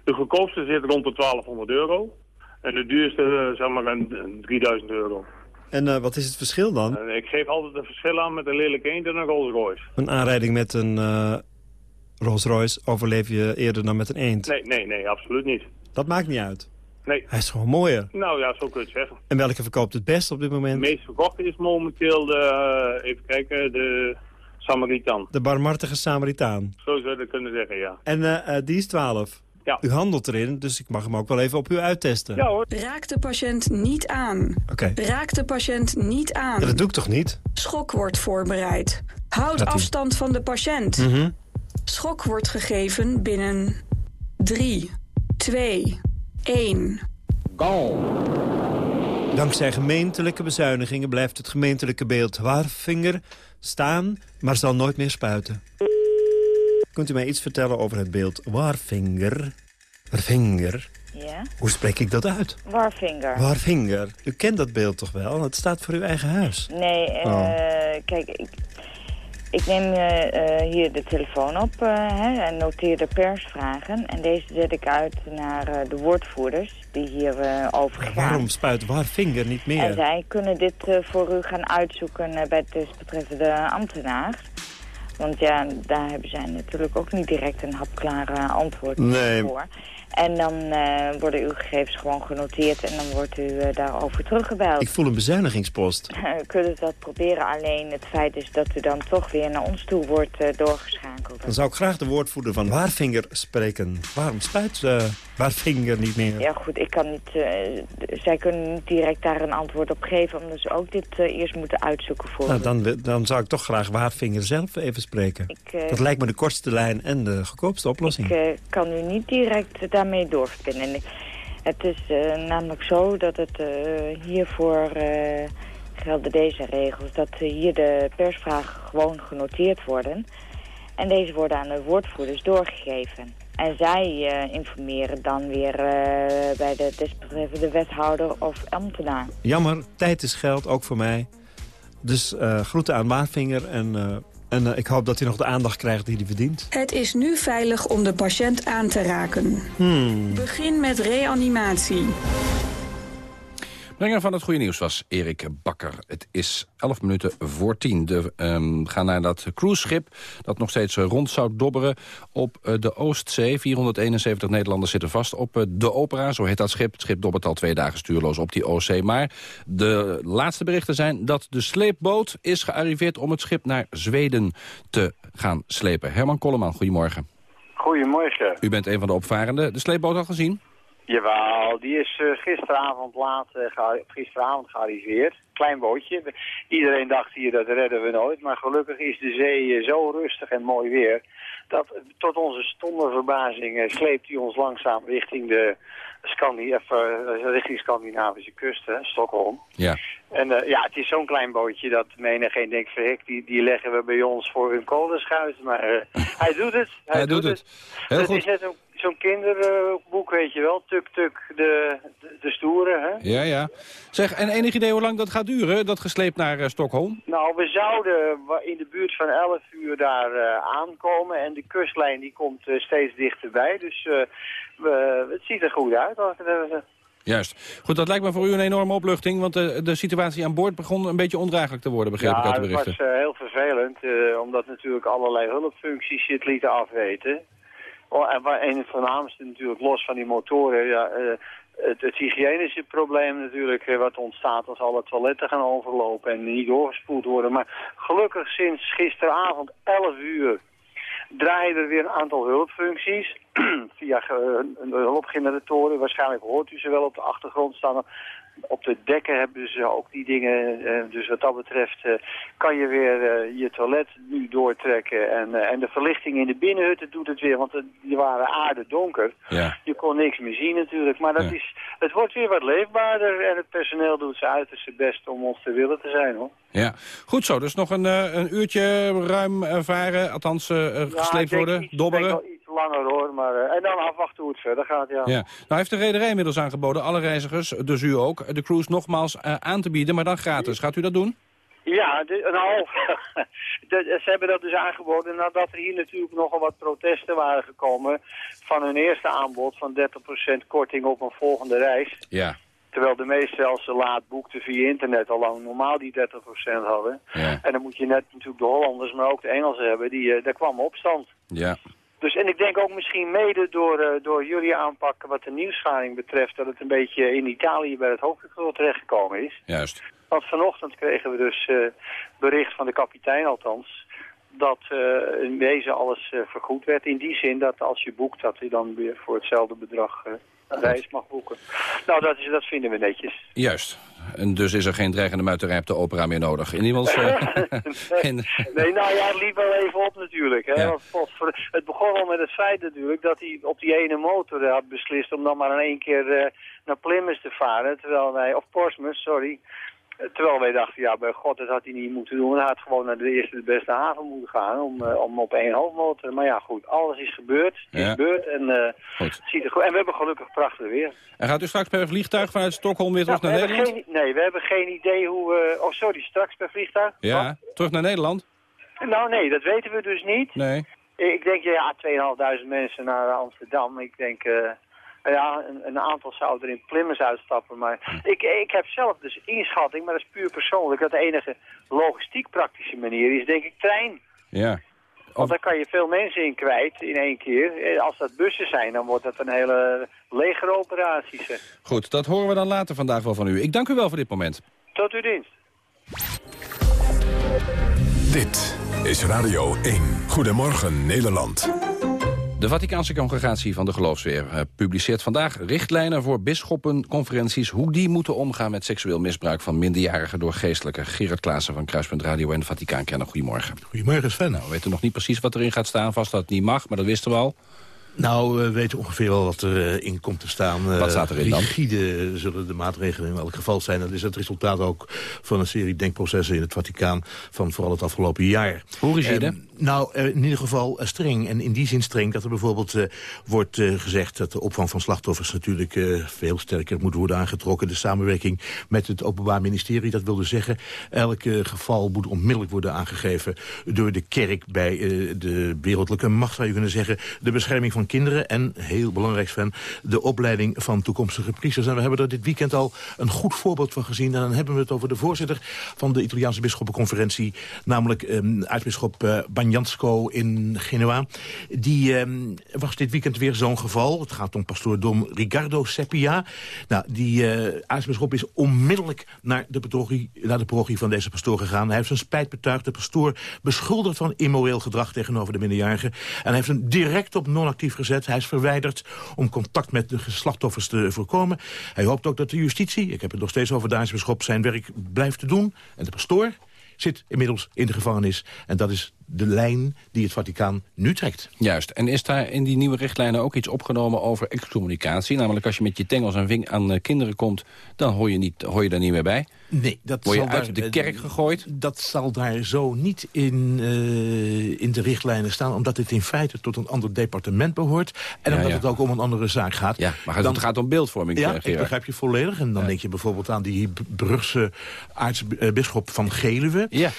De goedkoopste zit rond de 1200 euro. En de duurste, zeg maar, een 3000 euro. En wat is het verschil dan? ik geef altijd een verschil aan met een lelijke eend en een Rolls Royce. Een aanrijding met een Rolls Royce overleef je eerder dan met een eend? Nee, nee, nee, absoluut niet. Dat maakt niet uit. Nee. Hij is gewoon mooier. Nou ja, zo kun je het zeggen. En welke verkoopt het best op dit moment? De meest verkochte is momenteel de, even kijken, de Samaritaan. De barmhartige Samaritaan. Zo zou je dat kunnen zeggen, ja. En uh, die is 12? Ja. U handelt erin, dus ik mag hem ook wel even op u uittesten. Ja hoor. Raak de patiënt niet aan. Oké. Okay. Raak de patiënt niet aan. Ja, dat doe ik toch niet? Schok wordt voorbereid. Houd afstand van de patiënt. Mm -hmm. Schok wordt gegeven binnen 3, 2, 1. Go! Dankzij gemeentelijke bezuinigingen blijft het gemeentelijke beeld Waarvinger staan, maar zal nooit meer spuiten. Kunt u mij iets vertellen over het beeld Waarvinger? Waarvinger? Ja? Hoe spreek ik dat uit? Waarvinger. Waarvinger. U kent dat beeld toch wel? Het staat voor uw eigen huis. Nee, uh, oh. kijk, ik, ik neem uh, hier de telefoon op uh, hè, en noteer de persvragen. En deze zet ik uit naar uh, de woordvoerders die hier over gaan. Waarom spuit Waarvinger niet meer? En zij kunnen dit voor u gaan uitzoeken bij het desbetreffende ambtenaar. Want ja, daar hebben zij natuurlijk ook niet direct een hapklare antwoord Nee. voor. En dan eh, worden uw gegevens gewoon genoteerd en dan wordt u eh, daarover teruggebeld. Ik voel een bezuinigingspost. <laughs> We kunnen dat proberen, alleen het feit is dat u dan toch weer naar ons toe wordt eh, doorgeschakeld. Dan zou ik graag de woordvoerder van Waarvinger spreken. Waarom spuit uh, Waarvinger niet meer? Ja goed, ik kan niet... Uh, zij kunnen niet direct daar een antwoord op geven... omdat ze ook dit uh, eerst moeten uitzoeken voor nou, dan, dan zou ik toch graag Waarvinger zelf even spreken. Ik, dat lijkt me de kortste lijn en de goedkoopste oplossing. Ik kan u niet direct daarmee doorverbinden. Het is namelijk zo dat het hiervoor gelden deze regels... dat hier de persvragen gewoon genoteerd worden... En deze worden aan de woordvoerders doorgegeven. En zij informeren dan weer bij de desbetreffende wethouder of ambtenaar. Jammer, tijd is geld, ook voor mij. Dus groeten aan Maarvinger en, en ik hoop dat hij nog de aandacht krijgt die hij verdient. Het is nu veilig om de patiënt aan te raken. Hmm. Begin met reanimatie. Brenger van het goede nieuws was Erik Bakker. Het is 11 minuten voor 10. We um, gaan naar dat cruiseschip dat nog steeds rond zou dobberen op uh, de Oostzee. 471 Nederlanders zitten vast op uh, de Opera, zo heet dat schip. Het schip dobbert al twee dagen stuurloos op die Oostzee. Maar de laatste berichten zijn dat de sleepboot is gearriveerd... om het schip naar Zweden te gaan slepen. Herman Kolleman, goedemorgen. Goedemorgen. U bent een van de opvarenden. De sleepboot al gezien? Jawel, die is uh, gisteravond laat, uh, gisteravond gearriveerd. Klein bootje. Iedereen dacht hier dat redden we nooit. Maar gelukkig is de zee uh, zo rustig en mooi weer. Dat tot onze stomme verbazing sleept hij ons langzaam richting de Scandi richting Scandinavische kust, hè, Stockholm. Ja. En ja, het is zo'n klein bootje dat menigeen denkt, verrek, die, die leggen we bij ons voor hun kolenschuit. Maar hij doet het. Hij, hij doet, doet het. het. Heel goed. Zo'n kinderboek, weet je wel. Tuk Tuk, de, de, de stoere, hè? Ja, ja. Zeg, en enig idee hoe lang dat gaat duren, dat gesleept naar uh, Stockholm? Nou, we zouden in de buurt van 11 uur daar uh, aankomen. En de kustlijn die komt uh, steeds dichterbij. Dus we, het ziet er goed uit. Juist. Goed, dat lijkt me voor u een enorme opluchting, want de, de situatie aan boord begon een beetje ondraaglijk te worden, begreep ja, ik uit de berichten. Ja, het was heel vervelend, omdat natuurlijk allerlei hulpfuncties het lieten afweten. Oh, en, het voornaamste natuurlijk los van die motoren, ja, uh, het, het hygiënische probleem natuurlijk uh, wat ontstaat als alle toiletten gaan overlopen en niet doorgespoeld worden. Maar gelukkig sinds gisteravond 11 uur draaien er weer een aantal hulpfuncties <clears throat> via hulpgeneratoren. Waarschijnlijk hoort u ze wel op de achtergrond staan. Op de dekken hebben ze ook die dingen. Uh, dus wat dat betreft uh, kan je weer uh, je toilet nu doortrekken. En, en de verlichting in de binnenhutten doet het weer. Want die waren aardedonker. Ja. Je kon niks meer zien natuurlijk. Maar dat Ja. is, het wordt weer wat leefbaarder. En het personeel doet zijn uiterste best om ons te willen te zijn hoor. Ja, goed zo. Dus nog een, eh, een uurtje ruim eh, varen, althans eh, eh, Ja, gesleept worden, dobberen. Langer hoor. Maar, eh, en dan afwachten hoe het verder gaat ja. Ja. Nou heeft de rederij inmiddels aangeboden, alle reizigers, dus u ook, de cruise nogmaals eh, aan te bieden, maar dan gratis. Gaat u dat doen? Ja, nou, <laughs> ze hebben dat dus aangeboden nadat er hier natuurlijk nogal wat protesten waren gekomen van hun eerste aanbod van 30% korting op een volgende reis. Ja. Terwijl de meesten zelfs ze laat boekten via internet al lang normaal die 30% hadden. Ja. En dan moet je net natuurlijk de Hollanders, maar ook de Engelsen hebben, die, eh, daar kwam opstand. Ja. Dus en ik denk ook misschien mede door, eh, door jullie aanpakken wat de nieuwsgaring betreft, dat het een beetje in Italië bij het hoofdkantoor terechtgekomen is. Juist. Want vanochtend kregen we dus eh, bericht van de kapitein althans... dat eh, in deze alles vergoed werd. In die zin dat als je boekt, dat hij dan weer voor hetzelfde bedrag reis mag boeken. Nou, dat, is, dat vinden we netjes. Juist. En dus is er geen dreigende muiterij op de opera meer nodig. In ieder geval... eh, <laughs> in- Nee, nou ja, het liep wel even op natuurlijk. Hè? Ja. Want het begon al met het feit natuurlijk dat hij op die ene motor eh, had beslist om dan maar in één keer eh, naar Plymouth te varen. Terwijl wij, of Portsmouth, sorry. Terwijl wij dachten, ja, bij god, dat had hij niet moeten doen. Hij had gewoon naar de eerste de beste haven moeten gaan om, eh, om op één hoofdmotor. Maar ja, goed, alles is gebeurd. Het is Ja. gebeurd en eh, ziet er goed. En we hebben gelukkig prachtig weer. En gaat u straks per vliegtuig vanuit Stockholm weer terug Nou, naar we hebben Nederland? geen, nee, we hebben geen idee hoe... we. oh, sorry, straks per vliegtuig? Ja, terug naar Nederland? Nou, nee, dat weten we dus niet. Nee. Ik denk, ja, 2.500 mensen naar Amsterdam. Ik denk, ja, een, een aantal zouden er in Plymouth uitstappen. Maar ik, ik heb zelf dus inschatting, maar dat is puur persoonlijk, dat de enige logistiek praktische manier is, denk ik, trein. Ja. Want daar kan je veel mensen in kwijt in één keer. Eh, Als dat bussen zijn, dan wordt dat een hele legeroperatie. zeg. Goed, dat horen we dan later vandaag wel van u. Ik dank u wel voor dit moment. Tot uw dienst. Dit is Radio 1. Goedemorgen Nederland. De Vaticaanse Congregatie van de Geloofsweer eh, publiceert vandaag richtlijnen voor bisschoppenconferenties... hoe die moeten omgaan met seksueel misbruik van minderjarigen door geestelijke. Gerard Klaassen van Kruispunt Radio en de Vaticaan kennen. Goedemorgen. Goedemorgen Sven. Nou, we weten nog niet precies wat erin gaat staan, vast dat het niet mag, maar dat wisten we al. Nou, we weten ongeveer wel wat er in komt te staan. Wat staat erin dan? Rigide zullen de maatregelen in elk geval zijn. Dat is het resultaat ook van een serie denkprocessen in het Vaticaan... van vooral het afgelopen jaar. Hoe rigide? Ehm, nou, eh, in ieder geval eh, streng. En in die zin streng dat er bijvoorbeeld eh, wordt eh, gezegd... dat de opvang van slachtoffers natuurlijk eh, veel sterker moet worden aangetrokken. De samenwerking met het Openbaar Ministerie, dat wil dus zeggen... elk eh, geval moet onmiddellijk worden aangegeven door de kerk... bij eh, de wereldlijke macht, zou je kunnen zeggen. De bescherming van kinderen en, heel belangrijk Sven... de opleiding van toekomstige priesters. En we hebben er dit weekend al een goed voorbeeld van gezien. En dan hebben we het over de voorzitter van de Italiaanse bisschoppenconferentie... namelijk eh, aartsbisschop Bagnasco in Genua. Die eh, was dit weekend weer zo'n geval. Het gaat om pastoor Dom Ricardo Seppia. Nou, die eh aartsbisschop is onmiddellijk naar de, parochie, naar de van deze pastoor gegaan. Hij heeft zijn spijt betuigd. De pastoor beschuldigd van immoreel gedrag tegenover de minderjarigen. En hij heeft hem direct op non-actief gezet. Hij is verwijderd om contact met de slachtoffers te voorkomen. Hij hoopt ook dat de justitie, ik heb het nog steeds over de zijn werk blijft te doen. En de pastoor zit inmiddels in de gevangenis. En dat is de lijn die het Vaticaan nu trekt. Juist. En is daar in die nieuwe richtlijnen ook iets opgenomen over excommunicatie? Namelijk als je met je tengels aan, ving- aan eh, kinderen komt, dan hoor je, niet, hoor je daar niet meer bij. Nee, dat Word je zal uit daar, de eh, kerk gegooid? Dat zal daar zo niet in, eh, in de richtlijnen staan... omdat het in feite tot een ander departement behoort... en Ja, omdat ja. het ook om een andere zaak gaat. Ja, maar het gaat om beeldvorming, Ja, ik begrijp je volledig. En dan denk je bijvoorbeeld aan die Brugse aartsbisschop van Geluwe. Ja.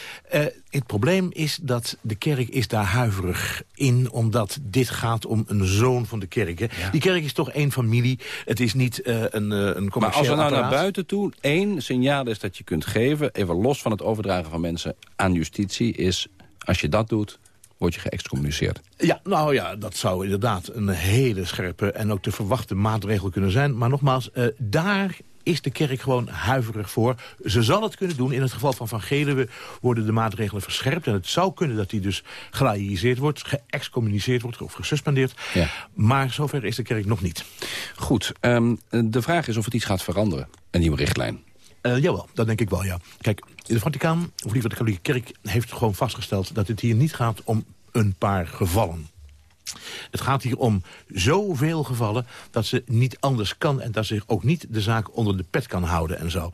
Het probleem is dat de kerk is daar huiverig in... omdat dit gaat om een zoon van de kerk. Hè. Die kerk is toch één familie. Het is niet eh, een, eh, een Maar als er nou naar buiten toe één signaal is dat je kunt geven... even los van het overdragen van mensen aan justitie... is als je dat doet, word je geëxcommuniceerd. Ja, nou ja, dat zou inderdaad een hele scherpe en ook te verwachten maatregel kunnen zijn. Maar nogmaals, eh, daar is de kerk gewoon huiverig voor. Ze zal het kunnen doen. In het geval van Van Geluwe worden de maatregelen verscherpt. En het zou kunnen dat hij dus gelaïciseerd wordt, geëxcommuniceerd wordt of gesuspendeerd. Ja. Maar zover is de kerk nog niet. Goed, ehm, de vraag is of het iets gaat veranderen, een nieuwe richtlijn. Eh, jawel, dat denk ik wel, ja. Kijk, de Vaticaan, of liever de katholieke kerk... heeft gewoon vastgesteld dat het hier niet gaat om een paar gevallen. Het gaat hier om zoveel gevallen dat ze niet anders kan... en dat ze ook niet de zaak onder de pet kan houden en zo.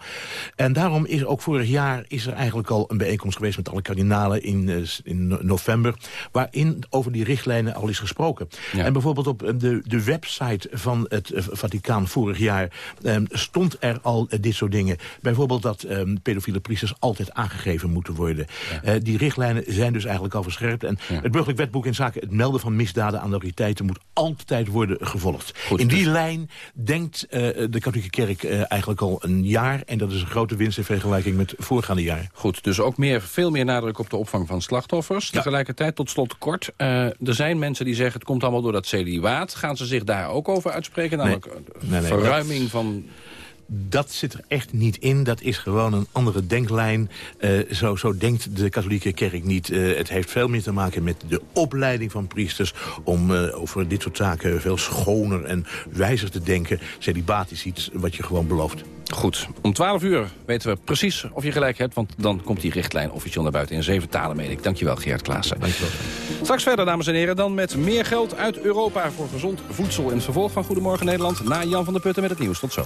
En daarom is ook vorig jaar is er eigenlijk al een bijeenkomst geweest... met alle kardinalen in, eh, in no- november... waarin over die richtlijnen al is gesproken. En bijvoorbeeld op eh, de, de website van het eh, Vaticaan vorig jaar... eh, stond er al dit soort dingen. Bijvoorbeeld dat eh, pedofiele priesters altijd aangegeven moeten worden. Eh, die richtlijnen zijn dus eigenlijk al verscherpt. En het burgerlijk wetboek in zaken het melden van aan de autoriteiten... moet altijd worden gevolgd. in die lijn denkt eh, de katholieke kerk eh, eigenlijk al een jaar... en dat is een grote winst in vergelijking met voorgaande jaar. Goed, dus ook meer, veel meer nadruk op de opvang van slachtoffers. Tegelijkertijd, tot slot kort, eh, er zijn mensen die zeggen... het komt allemaal door dat celibaat. Gaan ze zich daar ook over uitspreken? Namelijk Nee, nee, verruiming dat- van... Dat zit er echt niet in. Dat is gewoon een andere denklijn. Eh, zo, zo denkt de katholieke kerk niet. Eh, het heeft veel meer te maken met de opleiding van priesters... om eh, over dit soort zaken veel schoner en wijzer te denken. Celibaat is iets wat je gewoon belooft. Goed, om 12 uur weten we precies of je gelijk hebt... want dan komt die richtlijn officieel naar buiten in zeven talen, meen ik. Dankjewel, Gerard Klaassen. Dankjewel. Straks verder, dames en heren, dan met meer geld uit Europa... voor gezond voedsel in het vervolg van Goedemorgen Nederland... na Jan van der Putten met het nieuws. Tot zo.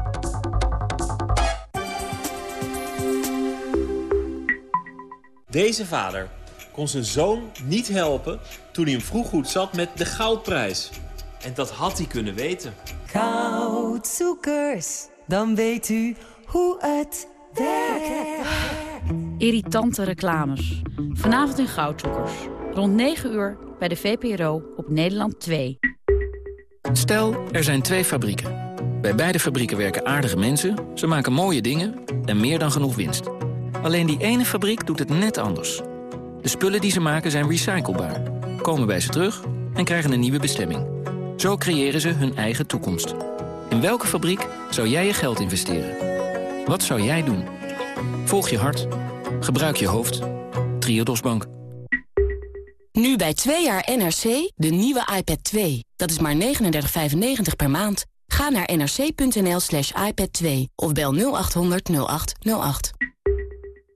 Deze vader kon zijn zoon niet helpen toen hij hem vroeg goed zat met de goudprijs. En dat had hij kunnen weten. Goudzoekers, dan weet u hoe het werkt. Irritante reclames. Vanavond in Goudzoekers. Rond 9 uur bij de VPRO op Nederland 2. Stel, er zijn twee fabrieken. Bij beide fabrieken werken aardige mensen, ze maken mooie dingen en meer dan genoeg winst. Alleen die ene fabriek doet het net anders. De spullen die ze maken zijn recyclebaar, komen bij ze terug en krijgen een nieuwe bestemming. Zo creëren ze hun eigen toekomst. In welke fabriek zou jij je geld investeren? Wat zou jij doen? Volg je hart. Gebruik je hoofd. Triodos Bank. Nu bij 2 jaar NRC de nieuwe iPad 2. Dat is maar 39,95 per maand. Ga naar nrc.nl slash iPad 2 of bel 0800 0808.